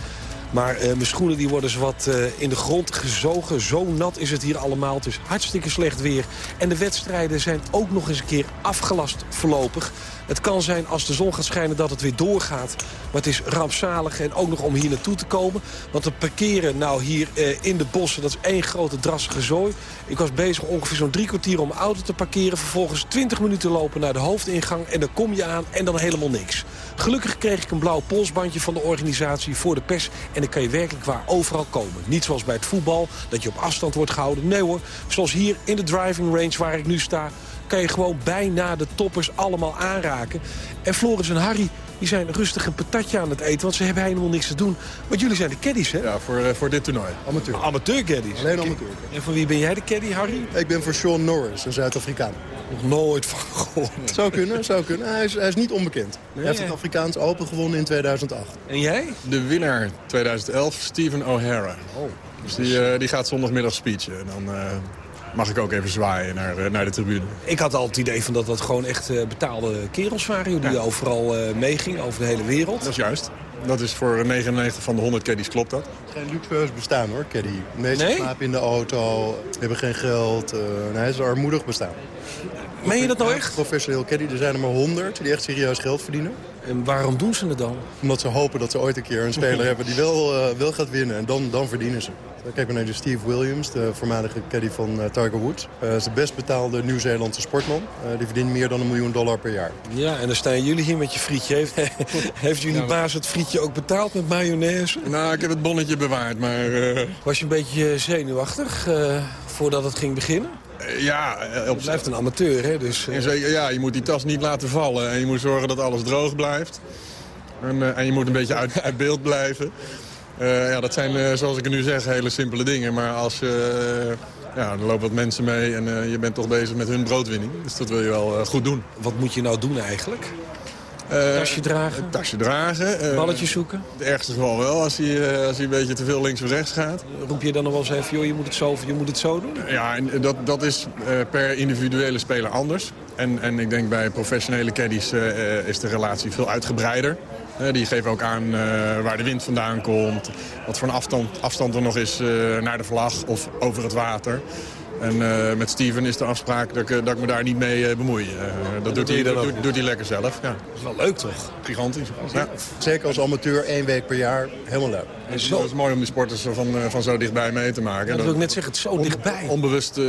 Maar eh, mijn schoenen die worden zowat eh in de grond gezogen. Zo nat is het hier allemaal. Het is hartstikke slecht weer. En de wedstrijden zijn ook nog eens een keer afgelast voorlopig. Het kan zijn als de zon gaat schijnen dat het weer doorgaat. Maar het is rampzalig en ook nog om hier naartoe te komen. Want het parkeren nou hier eh, in de bossen, dat is één grote drassige zooi. Ik was bezig ongeveer zo'n drie kwartier om mijn auto te parkeren. Vervolgens 20 minuten lopen naar de hoofdingang. En dan kom je aan en dan helemaal niks. Gelukkig kreeg ik een blauw polsbandje van de organisatie voor de pers. En dan kan je werkelijk waar overal komen. Niet zoals bij het voetbal, dat je op afstand wordt gehouden. Nee hoor, zoals hier in de driving range waar ik nu sta... kan je gewoon bijna de toppers allemaal aanraken. En Floris en Harry die zijn rustig een patatje aan het eten... want ze hebben helemaal niks te doen. Want jullie zijn de caddies, hè? Ja, voor, eh, voor dit toernooi. Amateur. Amateur caddies. Alleen amateur. En voor wie ben jij de caddy, Harry? Ik ben voor Sean Norris, een Zuid-Afrikaan. Nog nooit van gehoord. Zou kunnen, zou kunnen. Hij is, hij is niet onbekend. hij heeft het Afrikaans Open gewonnen in 2008. En jij? De winnaar 2011, Stephen O'Hara. Oh. Dus die, eh, die gaat zondagmiddag speechen. En dan, eh, mag ik ook even zwaaien naar, eh, naar de tribune. Ik had al het idee van dat dat gewoon echt eh, betaalde kerels waren... die overal eh meegingen, over de hele wereld. Dat is juist. Dat is voor 99 van de 100 caddies klopt dat. Geen luxueus bestaan hoor, Caddy. De meesten Nee? slapen in de auto, hebben geen geld. eh nee, het is een armoedig bestaan. Meen je dat nou echt? Professioneel Caddy, er zijn er maar 100 die echt serieus geld verdienen. En waarom doen ze het dan? Omdat ze hopen dat ze ooit een keer een speler hebben die wel, wel gaat winnen. En dan, dan verdienen ze. Kijk maar naar de Steve Williams, de voormalige caddy van eh, Tiger Woods. Eh is de best betaalde Nieuw-Zeelandse sportman. Eh, die verdient meer dan een miljoen dollar per jaar. Ja, en dan staan jullie hier met je frietje. Heeft, <laughs> heeft jullie baas het frietje ook betaald met mayonaise? Nou, ik heb het bonnetje bewaard, maar... eh, Was je een beetje zenuwachtig eh, voordat het ging beginnen? Ja, eh, Je blijft een amateur, hè? Dus, eh, ja, je moet die tas niet laten vallen. En je moet zorgen dat alles droog blijft. En, eh, en je moet een beetje uit, <laughs> uit beeld blijven. Eh, ja, dat zijn, eh, zoals ik het nu zeg, hele simpele dingen. Maar als je... ja, er lopen wat mensen mee en eh, je bent toch bezig met hun broodwinning. Dus dat wil je wel eh, goed doen. Wat moet je nou doen eigenlijk? Eh, Tasje dragen? tasje dragen. eh, Balletjes zoeken? Het ergste geval wel, als hij, eh, als hij een beetje te veel links of rechts gaat. Roep je dan nog wel eens even, joh, je moet het zo of je moet het zo doen? Ja, en dat, dat is per individuele speler anders. En, en ik denk bij professionele caddies is de relatie veel uitgebreider. Die geven ook aan waar de wind vandaan komt. Wat voor een afstand, afstand er nog is naar de vlag of over het water. En eh, met Steven is de afspraak dat ik, eh, dat ik me daar niet mee eh, bemoei. Eh, dat doet doe hij, dat doet, doet hij lekker zelf. Ja. Dat is wel leuk, toch? Gigantisch. Ja. Zeker als amateur, één week per jaar, helemaal leuk. Het is, het is mooi om die sporters zo van, van zo dichtbij mee te maken. Ja, dat wil ik net zeggen, het is zo dichtbij. Onbewust eh,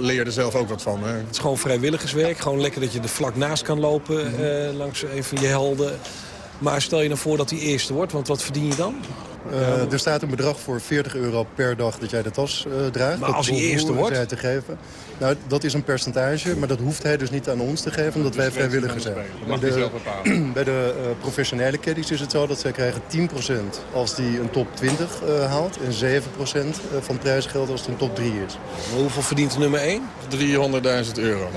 leer je er zelf ook wat van. Hè. Het is gewoon vrijwilligerswerk. Gewoon lekker dat je er vlak naast kan lopen Mhm. eh, langs een van je helden. Maar stel je nou voor dat hij eerste wordt, want wat verdien je dan? Eh, er staat een bedrag voor 40 euro per dag dat jij de tas eh, draagt. Maar Dat als hij eerste wordt? zij te geven. Nou, dat is een percentage, maar dat hoeft hij dus niet aan ons te geven... omdat wij vrijwilligers zijn. Dat mag Bij hij de, zelf bepalen. <clears throat> bij de eh, professionele caddies is het zo dat zij krijgen 10% als die een top 20 eh, haalt... en 7% van prijsgeld als het een top 3 is. Maar hoeveel verdient nummer 1? 300.000 euro.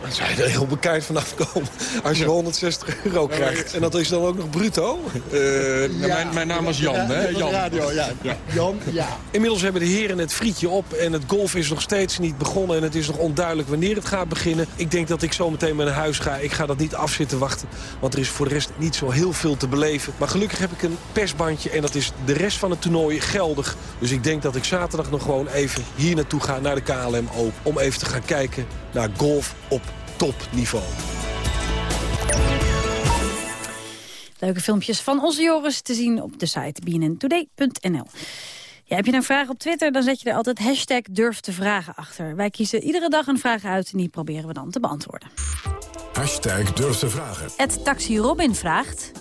Dan zou je er heel bekijkt vanaf komen als je 160 euro krijgt. En dat is dan ook nog bruto? Eh, nou, mijn, mijn naam was Jan, hè? Jan. Radio, ja. Jan, ja. Inmiddels hebben de heren het frietje op en het golf is nog steeds niet begonnen. En het is nog onduidelijk wanneer het gaat beginnen. Ik denk dat ik zo meteen naar huis ga. Ik ga dat niet afzitten wachten, want er is voor de rest niet zo heel veel te beleven. Maar gelukkig heb ik een persbandje en dat is de rest van het toernooi geldig. Dus ik denk dat ik zaterdag nog gewoon even hier naartoe ga, naar de KLM Open. Om even te gaan kijken naar golf op topniveau. Leuke filmpjes van onze Joris te zien op de site bnntoday.nl. Ja, heb je een vraag op Twitter, dan zet je er altijd hashtag durf te vragen achter. Wij kiezen iedere dag een vraag uit en die proberen we dan te beantwoorden. Hashtag durf te vragen. Het Taxi Robin vraagt...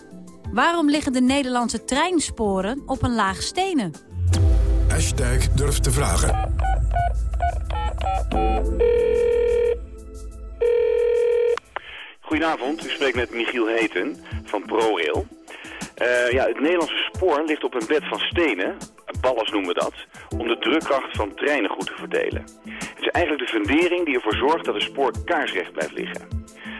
Waarom liggen de Nederlandse treinsporen op een laag stenen? Hashtag durf te vragen. Goedenavond, u spreekt met Michiel Heten van ProRail. Eh, ja, het Nederlandse spoor ligt op een bed van stenen, ballast noemen we dat, om de drukkracht van treinen goed te verdelen. Het is eigenlijk de fundering die ervoor zorgt dat het spoor kaarsrecht blijft liggen.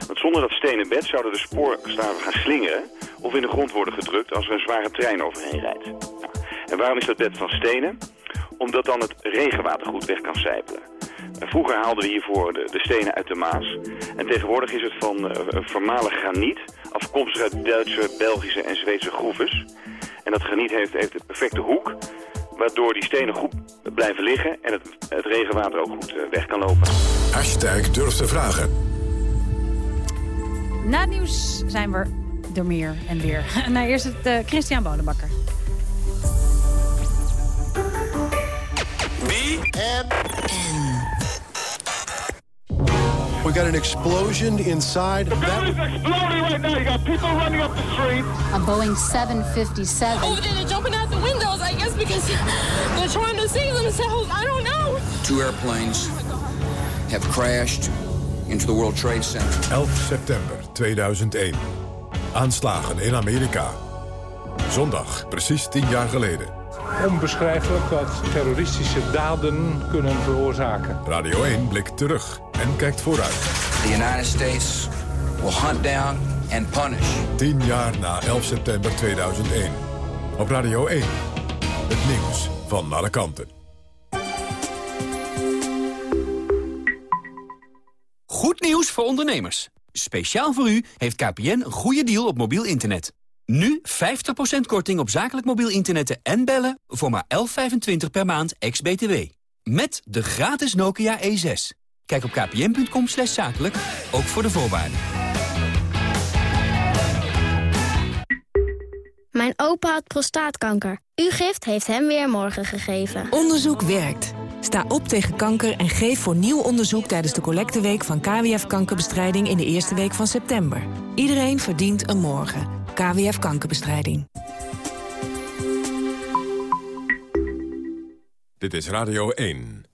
Want zonder dat stenen bed zouden de spoorstaven gaan slingeren of in de grond worden gedrukt als er een zware trein overheen rijdt. Nou, en waarom is dat bed van stenen? Omdat dan het regenwater goed weg kan sijpelen. Vroeger haalden we hiervoor de, de stenen uit de Maas. En tegenwoordig is het van eh, voormalig graniet, afkomstig uit Duitse, Belgische en Zweedse groeves. En dat graniet heeft, heeft de perfecte hoek, waardoor die stenen goed blijven liggen en het, het regenwater ook goed eh, weg kan lopen. Hashtag durf te vragen. Na het nieuws zijn we er meer en weer. <laughs> nou, eerst het eh, Christian Bonenbakker. We got an explosion inside. exploding right now. You got people running up the street. A Boeing 757. Over there, they're jumping out the windows, I guess, because they're trying to save themselves. I don't know. Two airplanes have crashed into the World Trade Center. 11 september 2001. Aanslagen in Amerika. Zondag, precies tien jaar geleden. Onbeschrijfelijk wat terroristische daden kunnen veroorzaken. Radio 1 blikt terug en kijkt vooruit. The United States will hunt down and punish. Tien jaar na 11 september 2001. Op Radio 1. Het nieuws van alle kanten. Goed nieuws voor ondernemers. Speciaal voor u heeft KPN een goede deal op mobiel internet. Nu 50% korting op zakelijk mobiel internetten en bellen voor maar 11,25 per maand ex-BTW. Met de gratis Nokia E6. Kijk op kpn.com slash zakelijk, ook voor de voorwaarden. Mijn opa had prostaatkanker. Uw gift heeft hem weer morgen gegeven. Onderzoek werkt. Sta op tegen kanker en geef voor nieuw onderzoek tijdens de collecteweek van KWF Kankerbestrijding in de eerste week van september. Iedereen verdient een morgen. KWF Kankerbestrijding. Dit is Radio 1.